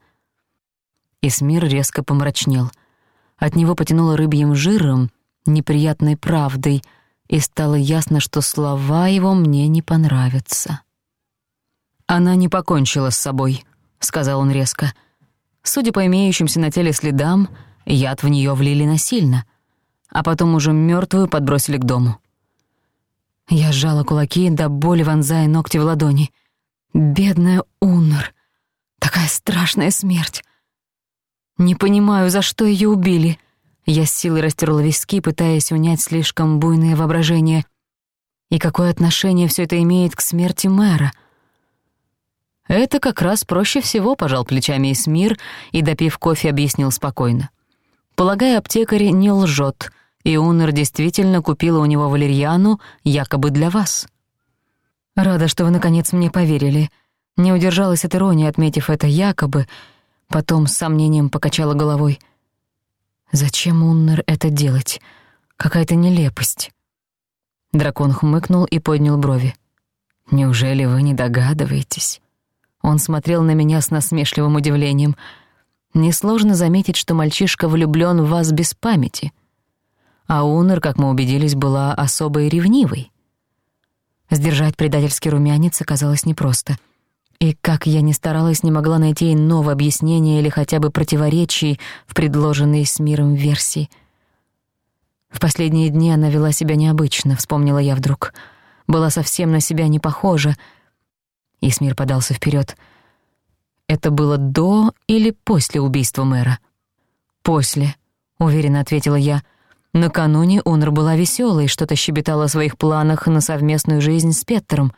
Исмир резко помрачнел. От него потянуло рыбьим жиром, неприятной правдой, и стало ясно, что слова его мне не понравятся. «Она не покончила с собой», — сказал он резко. «Судя по имеющимся на теле следам, яд в неё влили насильно, а потом уже мёртвую подбросили к дому». Я сжала кулаки до боли вонзая ногти в ладони. Бедная Уннер, такая страшная смерть. Не понимаю, за что ее убили. Я с силой растерла виски, пытаясь унять слишком буйное воображение. И какое отношение все это имеет к смерти мэра? Это как раз проще всего, пожал плечами Исмир и, допив кофе, объяснил спокойно. Полагаю, аптекарь не лжет, и Уннер действительно купила у него валерьяну якобы для вас. — Рада, что вы, наконец, мне поверили. Не удержалась от иронии, отметив это якобы. Потом с сомнением покачала головой. «Зачем Уннер это делать? Какая-то нелепость». Дракон хмыкнул и поднял брови. «Неужели вы не догадываетесь?» Он смотрел на меня с насмешливым удивлением. «Несложно заметить, что мальчишка влюблён в вас без памяти. А Унер, как мы убедились, была особой ревнивой». Сдержать предательский румянец оказалось непросто. И как я ни старалась, не могла найти иного объяснения или хотя бы противоречий в предложенной с миром версии. В последние дни она вела себя необычно, вспомнила я вдруг. Была совсем на себя не похожа. Исмир подался вперёд. «Это было до или после убийства мэра?» «После», — уверенно ответила я, — Накануне Онор была веселой, что-то щебетала о своих планах на совместную жизнь с Петтером.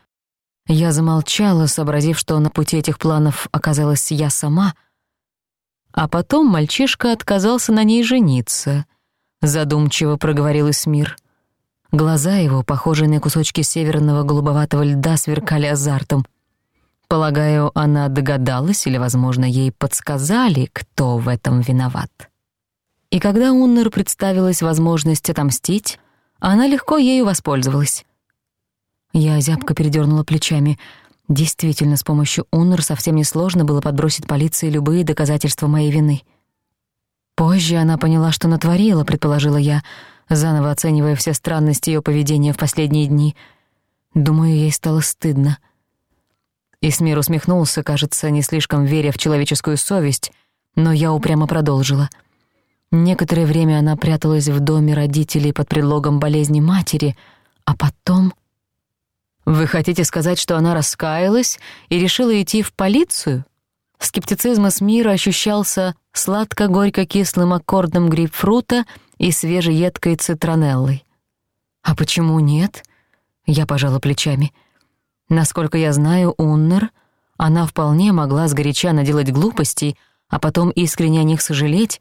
Я замолчала, сообразив, что на пути этих планов оказалась я сама. А потом мальчишка отказался на ней жениться, задумчиво проговорил Исмир. Глаза его, похожие на кусочки северного голубоватого льда, сверкали азартом. Полагаю, она догадалась или, возможно, ей подсказали, кто в этом виноват. И когда Уннер представилась возможность отомстить, она легко ею воспользовалась. Я зябко передёрнула плечами. Действительно, с помощью Уннер совсем несложно было подбросить полиции любые доказательства моей вины. Позже она поняла, что натворила, предположила я, заново оценивая все странности ее поведения в последние дни. Думаю, ей стало стыдно. Исмир усмехнулся, кажется, не слишком веря в человеческую совесть, но я упрямо продолжила — Некоторое время она пряталась в доме родителей под предлогом болезни матери, а потом... «Вы хотите сказать, что она раскаялась и решила идти в полицию?» Скептицизм из мира ощущался сладко-горько-кислым аккордом грейпфрута и свежеедкой цитронеллой. «А почему нет?» — я пожала плечами. «Насколько я знаю, Уннер, она вполне могла сгоряча наделать глупостей, а потом искренне о них сожалеть,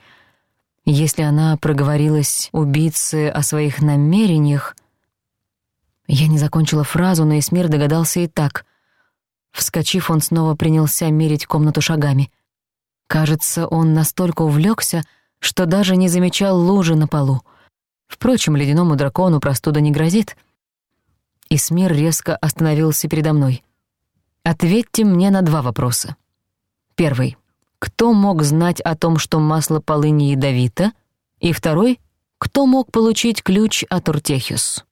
если она проговорилась убийце о своих намерениях... Я не закончила фразу, но Эсмир догадался и так. Вскочив, он снова принялся мерить комнату шагами. Кажется, он настолько увлёкся, что даже не замечал лужи на полу. Впрочем, ледяному дракону простуда не грозит. Эсмир резко остановился передо мной. «Ответьте мне на два вопроса. Первый. Кто мог знать о том, что масло полыни ядовито? И второй, кто мог получить ключ от Уртехиус?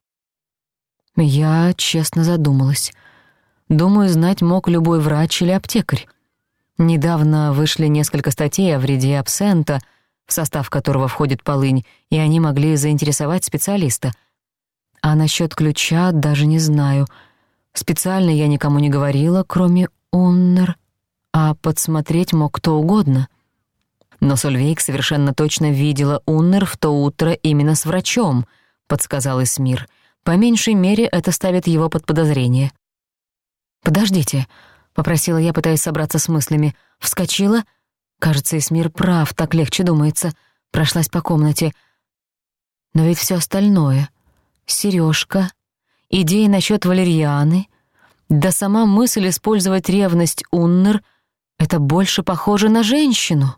Я честно задумалась. Думаю, знать мог любой врач или аптекарь. Недавно вышли несколько статей о вреде абсента, в состав которого входит полынь, и они могли заинтересовать специалиста. А насчёт ключа даже не знаю. Специально я никому не говорила, кроме Оннер а подсмотреть мог кто угодно. Но Сольвейк совершенно точно видела Уннер в то утро именно с врачом, подсказал Исмир. По меньшей мере, это ставит его под подозрение. «Подождите», — попросила я, пытаясь собраться с мыслями. Вскочила. Кажется, Исмир прав, так легче думается. Прошлась по комнате. Но ведь всё остальное. Серёжка, идеи насчет валерьяны, да сама мысль использовать ревность Уннер — это больше похоже на женщину.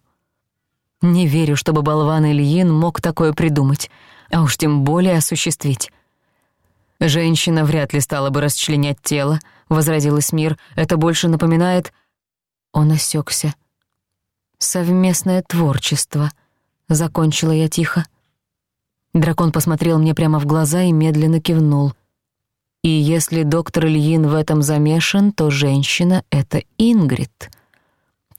Не верю, чтобы болван Ильин мог такое придумать, а уж тем более осуществить. «Женщина вряд ли стала бы расчленять тело», — возразил Исмир. «Это больше напоминает...» Он осёкся. «Совместное творчество», — закончила я тихо. Дракон посмотрел мне прямо в глаза и медленно кивнул. «И если доктор Ильин в этом замешан, то женщина — это Ингрид»,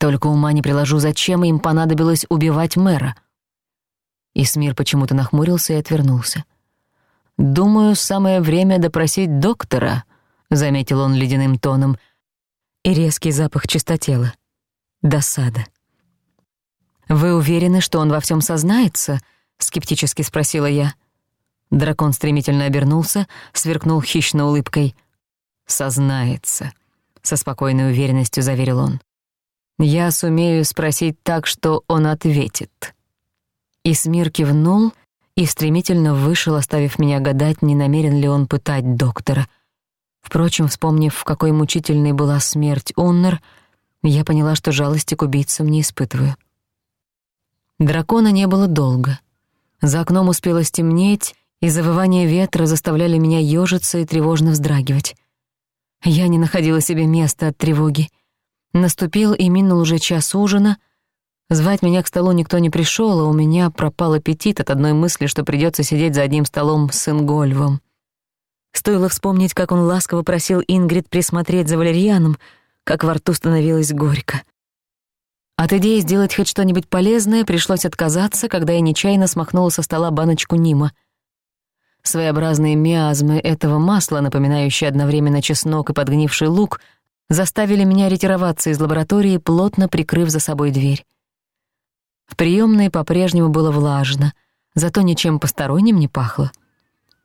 только ума не приложу, зачем им понадобилось убивать мэра. Исмир почему-то нахмурился и отвернулся. «Думаю, самое время допросить доктора», — заметил он ледяным тоном, и резкий запах чистотела. Досада. «Вы уверены, что он во всем сознается?» — скептически спросила я. Дракон стремительно обернулся, сверкнул хищно улыбкой. «Сознается», — со спокойной уверенностью заверил он. Я сумею спросить так, что он ответит». Исмир кивнул и стремительно вышел, оставив меня гадать, не намерен ли он пытать доктора. Впрочем, вспомнив, в какой мучительной была смерть Оннер, я поняла, что жалости к убийцам не испытываю. Дракона не было долго. За окном успело стемнеть, и завывание ветра заставляли меня ёжиться и тревожно вздрагивать. Я не находила себе места от тревоги — Наступил и минул уже час ужина. Звать меня к столу никто не пришел, а у меня пропал аппетит от одной мысли, что придется сидеть за одним столом с Ингольвом. Стоило вспомнить, как он ласково просил Ингрид присмотреть за валерьяном, как во рту становилось горько. От идеи сделать хоть что-нибудь полезное пришлось отказаться, когда я нечаянно смахнула со стола баночку Нима. Своеобразные миазмы этого масла, напоминающие одновременно чеснок и подгнивший лук — заставили меня ретироваться из лаборатории, плотно прикрыв за собой дверь. В приёмной по-прежнему было влажно, зато ничем посторонним не пахло.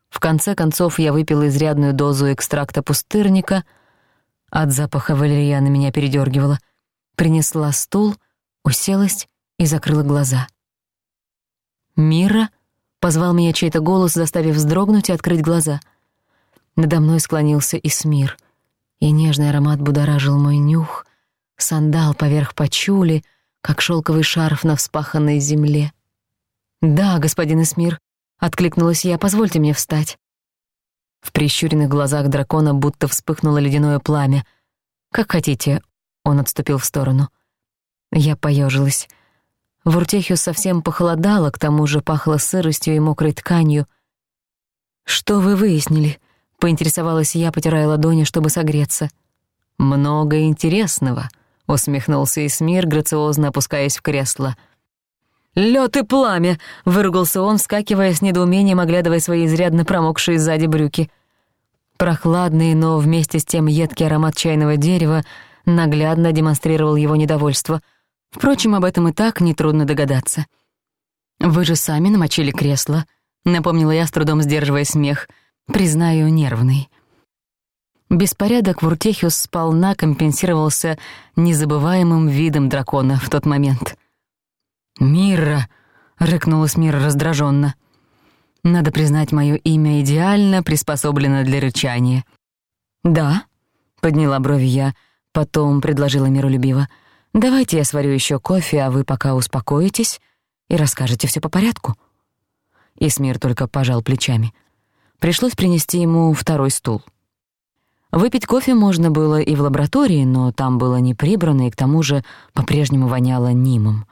В конце концов я выпила изрядную дозу экстракта пустырника, от запаха валерьяна меня передёргивало, принесла стул, уселась и закрыла глаза. «Мира?» — позвал меня чей-то голос, заставив вздрогнуть и открыть глаза. Надо мной склонился Исмир — и нежный аромат будоражил мой нюх, сандал поверх почули, как шелковый шарф на вспаханной земле. «Да, господин Эсмир», — откликнулась я, — «позвольте мне встать». В прищуренных глазах дракона будто вспыхнуло ледяное пламя. «Как хотите», — он отступил в сторону. Я поёжилась. В Уртехию совсем похолодало, к тому же пахло сыростью и мокрой тканью. «Что вы выяснили?» поинтересовалась я, потирая ладони, чтобы согреться. «Много интересного», — усмехнулся Исмир, грациозно опускаясь в кресло. «Лёд и пламя!» — выругался он, вскакивая с недоумением, оглядывая свои изрядно промокшие сзади брюки. Прохладный, но вместе с тем едкий аромат чайного дерева наглядно демонстрировал его недовольство. Впрочем, об этом и так нетрудно догадаться. «Вы же сами намочили кресло», — напомнила я, с трудом сдерживая смех — признаю, нервный. Беспорядок в Вуртехиус сполна компенсировался незабываемым видом дракона в тот момент. «Мирра!» — рыкнула Смир раздраженно. «Надо признать, мое имя идеально приспособлено для рычания». «Да?» — подняла брови я, потом предложила миролюбиво. «Давайте я сварю еще кофе, а вы пока успокоитесь и расскажете все по порядку». И Смир только пожал плечами — Пришлось принести ему второй стул. Выпить кофе можно было и в лаборатории, но там было не прибрано и к тому же по-прежнему воняло нимом.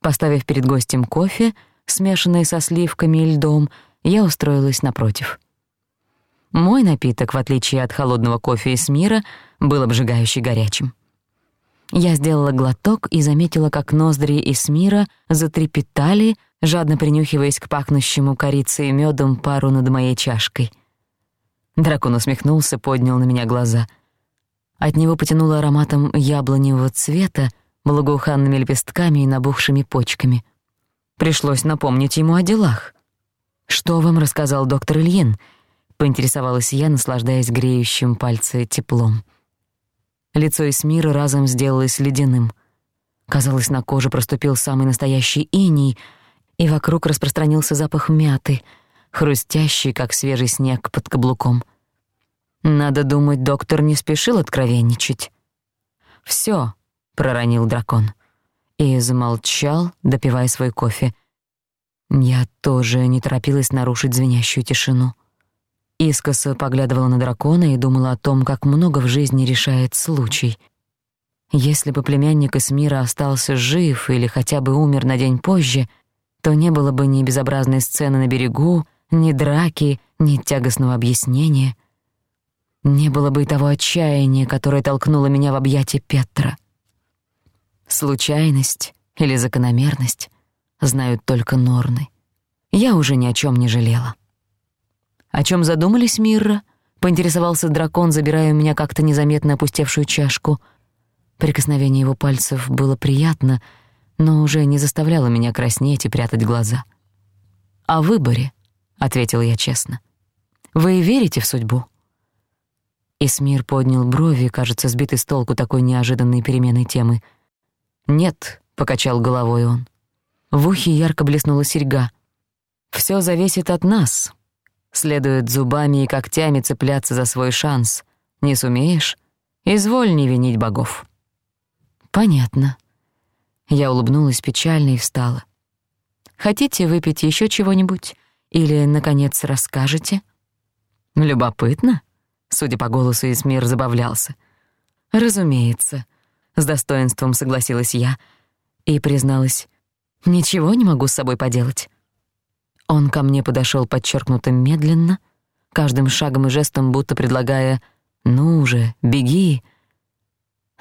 Поставив перед гостем кофе, смешанный со сливками и льдом, я устроилась напротив. Мой напиток, в отличие от холодного кофе из мира, был обжигающе горячим. Я сделала глоток и заметила, как ноздри Исмира затрепетали, жадно принюхиваясь к пахнущему корицей и мёдом пару над моей чашкой. Дракон усмехнулся, поднял на меня глаза. От него потянуло ароматом яблоневого цвета, благоуханными лепестками и набухшими почками. Пришлось напомнить ему о делах. «Что вам рассказал доктор Ильин?» — поинтересовалась я, наслаждаясь греющим пальцы теплом. «Да». Лицо Эсмиры разом сделалось ледяным. Казалось, на коже проступил самый настоящий иней, и вокруг распространился запах мяты, хрустящий, как свежий снег под каблуком. Надо думать, доктор не спешил откровенничать. «Всё», — проронил дракон, и замолчал, допивая свой кофе. Я тоже не торопилась нарушить звенящую тишину. Искоса поглядывала на дракона и думала о том, как много в жизни решает случай. Если бы племянник Эсмира остался жив или хотя бы умер на день позже, то не было бы ни безобразной сцены на берегу, ни драки, ни тягостного объяснения. Не было бы и того отчаяния, которое толкнуло меня в объятия Петра. Случайность или закономерность знают только Норны. Я уже ни о чем не жалела. «О чем задумались, Мирра?» — поинтересовался дракон, забирая у меня как-то незаметно опустевшую чашку. Прикосновение его пальцев было приятно, но уже не заставляло меня краснеть и прятать глаза. «О выборе», — ответил я честно. «Вы верите в судьбу?» Исмир поднял брови, кажется, сбитый с толку такой неожиданной переменой темы. «Нет», — покачал головой он. В ухе ярко блеснула серьга. «Всё зависит от нас, Следует зубами и когтями цепляться за свой шанс. Не сумеешь? Изволь не винить богов. Понятно. Я улыбнулась печально и встала. Хотите выпить ещё чего-нибудь? Или, наконец, расскажете? Любопытно? Судя по голосу, Эсмир забавлялся. Разумеется. С достоинством согласилась я и призналась. Ничего не могу с собой поделать. Он ко мне подошёл подчёркнуто медленно, каждым шагом и жестом будто предлагая «Ну уже, беги!».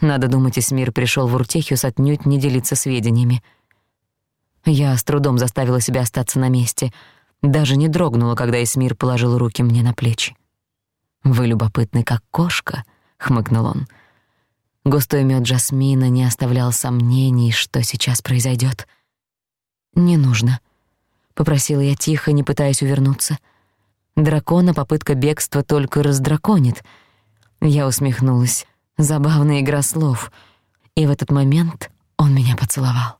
Надо думать, Исмир пришёл в Уртехиус отнюдь не делиться сведениями. Я с трудом заставила себя остаться на месте, даже не дрогнула, когда Исмир положил руки мне на плечи. «Вы любопытны, как кошка», — хмыкнул он. Густой мёд джасмина не оставлял сомнений, что сейчас произойдёт. «Не нужно», Попросила я тихо, не пытаясь увернуться. Дракона попытка бегства только раздраконит. Я усмехнулась. Забавная игра слов. И в этот момент он меня поцеловал.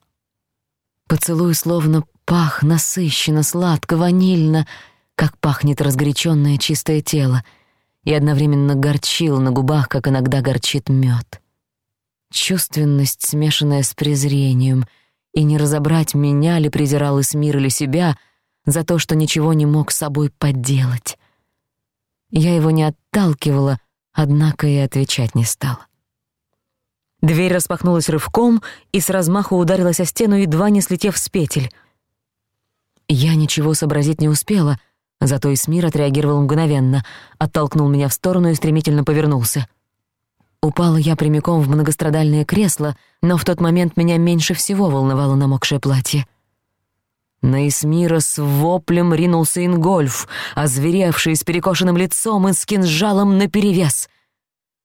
Поцелуй словно пах насыщенно, сладко, ванильно, как пахнет разгоряченное чистое тело, и одновременно горчил на губах, как иногда горчит мед. Чувственность, смешанная с презрением — и не разобрать, меня ли презирал Эсмир или себя, за то, что ничего не мог с собой подделать. Я его не отталкивала, однако и отвечать не стала. Дверь распахнулась рывком и с размаху ударилась о стену, едва не слетев с петель. Я ничего сообразить не успела, зато Эсмир отреагировал мгновенно, оттолкнул меня в сторону и стремительно повернулся. Упала я прямиком в многострадальное кресло, но в тот момент меня меньше всего волновало намокшее платье. На Эсмира с воплем ринулся Ингольф, озверевший с перекошенным лицом и с кинжалом наперевес.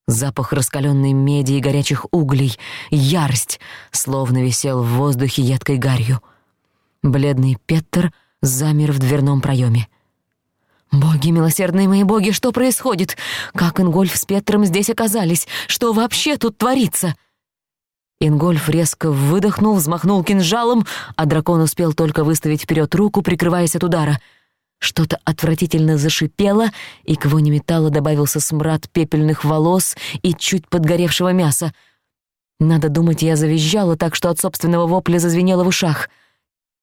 Запах раскаленной меди и горячих углей, ярость, словно висел в воздухе едкой гарью. Бледный Петр замер в дверном проеме. «Боги милосердные мои боги, что происходит? Как Ингольф с Петром здесь оказались? Что вообще тут творится?» Ингольф резко выдохнул, взмахнул кинжалом, а дракон успел только выставить вперед руку, прикрываясь от удара. Что-то отвратительно зашипело, и к воне металла добавился смрад пепельных волос и чуть подгоревшего мяса. Надо думать, я завизжала так, что от собственного вопля зазвенело в ушах.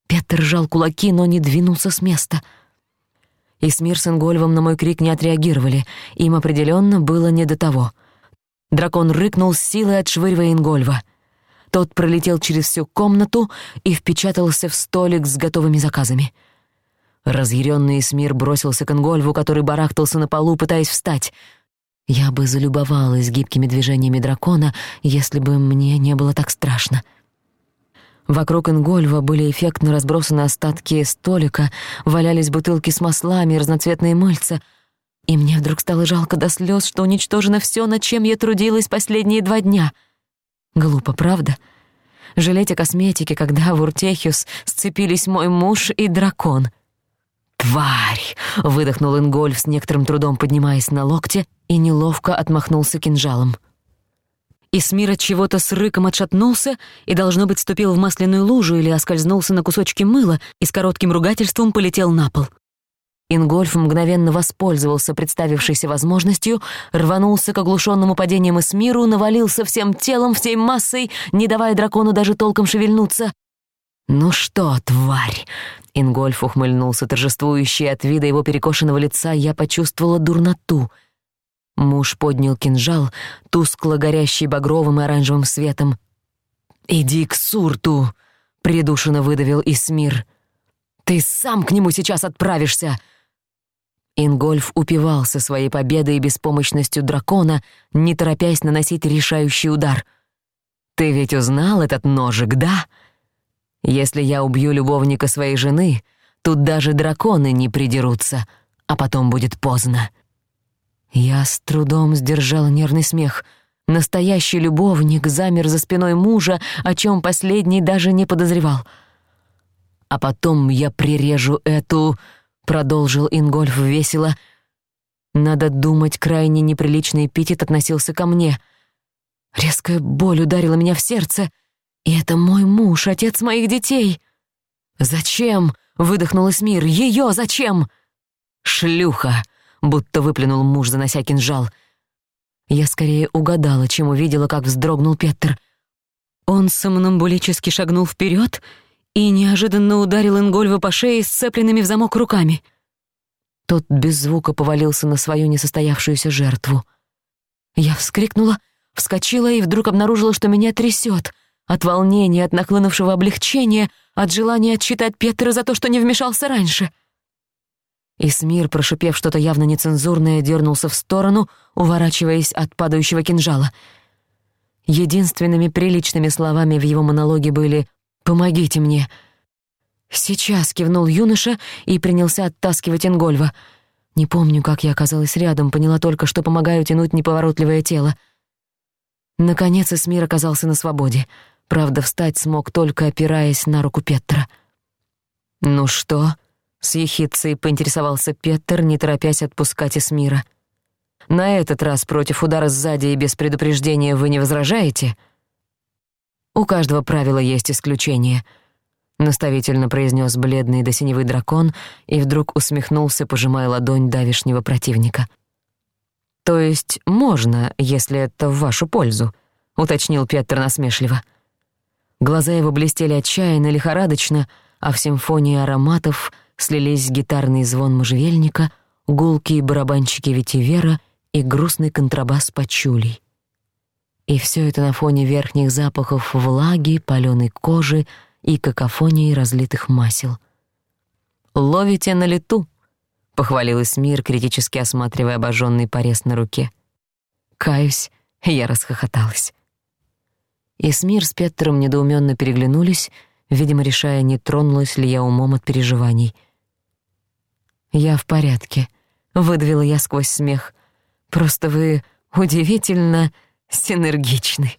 Петр сжал кулаки, но не двинулся с места — и с Мирсон Гольвом на мой крик не отреагировали, им определенно было не до того. Дракон рыкнул с силой, отшвыривая Ингольва. Тот пролетел через всю комнату и впечатался в столик с готовыми заказами. Разъярённый Смир бросился к Ингольву, который барахтался на полу, пытаясь встать. Я бы залюбовалась гибкими движениями дракона, если бы мне не было так страшно. — Вокруг Ингольва были эффектно разбросаны остатки столика, валялись бутылки с маслами и разноцветные мыльца. И мне вдруг стало жалко до слез, что уничтожено все, над чем я трудилась последние два дня. Глупо, правда? Жалеть о косметике, когда в Уртехиус сцепились мой муж и дракон. «Тварь!» — выдохнул Ингольф с некоторым трудом, поднимаясь на локте, и неловко отмахнулся кинжалом. — Исмир от чего-то с рыком отшатнулся и, должно быть, ступил в масляную лужу или оскользнулся на кусочки мыла и с коротким ругательством полетел на пол. Ингольф мгновенно воспользовался представившейся возможностью, рванулся к оглушенному падением Эсмиру, навалился всем телом, всей массой, не давая дракону даже толком шевельнуться. «Ну что, тварь!» Ингольф ухмыльнулся, торжествующий от вида его перекошенного лица, я почувствовала дурноту — Муж поднял кинжал, тускло горящий багровым и оранжевым светом. «Иди к Сурту!» — придушенно выдавил Исмир. «Ты сам к нему сейчас отправишься!» Ингольф упивался своей победой и беспомощностью дракона, не торопясь наносить решающий удар. «Ты ведь узнал этот ножик, да? Если я убью любовника своей жены, тут даже драконы не придерутся, а потом будет поздно». Я с трудом сдержала нервный смех. Настоящий любовник замер за спиной мужа, о чем последний даже не подозревал. «А потом я прирежу эту...» — продолжил Ингольф весело. «Надо думать, крайне неприличный эпитет относился ко мне. Резкая боль ударила меня в сердце. И это мой муж, отец моих детей!» «Зачем?» — выдохнул Эсмир. Ее, зачем?» «Шлюха!» будто выплюнул муж, занося кинжал. Я скорее угадала, чем увидела, как вздрогнул Петр. Он сомнамбулически шагнул вперед и неожиданно ударил Ингольва по шее сцепленными в замок руками. Тот без звука повалился на свою несостоявшуюся жертву. Я вскрикнула, вскочила и вдруг обнаружила, что меня трясет от волнения, от наклонувшего облегчения, от желания отчитать Петра за то, что не вмешался раньше — Исмир, прошипев что-то явно нецензурное, дернулся в сторону, уворачиваясь от падающего кинжала. Единственными приличными словами в его монологе были «Помогите мне». «Сейчас», — кивнул юноша и принялся оттаскивать Ингольва. Не помню, как я оказалась рядом, поняла только, что помогаю тянуть неповоротливое тело. Наконец Исмир оказался на свободе. Правда, встать смог, только опираясь на руку Петра. «Ну что?» С ехицей поинтересовался Петер, не торопясь отпускать из мира. «На этот раз против удара сзади и без предупреждения вы не возражаете?» «У каждого правила есть исключение», — наставительно произнёс бледный до синевы дракон и вдруг усмехнулся, пожимая ладонь давешнего противника. «То есть можно, если это в вашу пользу», — уточнил Петер насмешливо. Глаза его блестели отчаянно, лихорадочно, а в симфонии ароматов — слились гитарный звон можжевельника, гулкие барабанщики ветивера и грустный контрабас пачулей. И все это на фоне верхних запахов влаги, палёной кожи и какофонии разлитых масел. «Ловите на лету!» — похвалилась Мир, критически осматривая обожженный порез на руке. Каюсь, я расхохоталась. Эсмир с Петром недоуменно переглянулись, видимо, решая, не тронулась ли я умом от переживаний — «Я в порядке», — выдавила я сквозь смех. «Просто вы удивительно синергичны».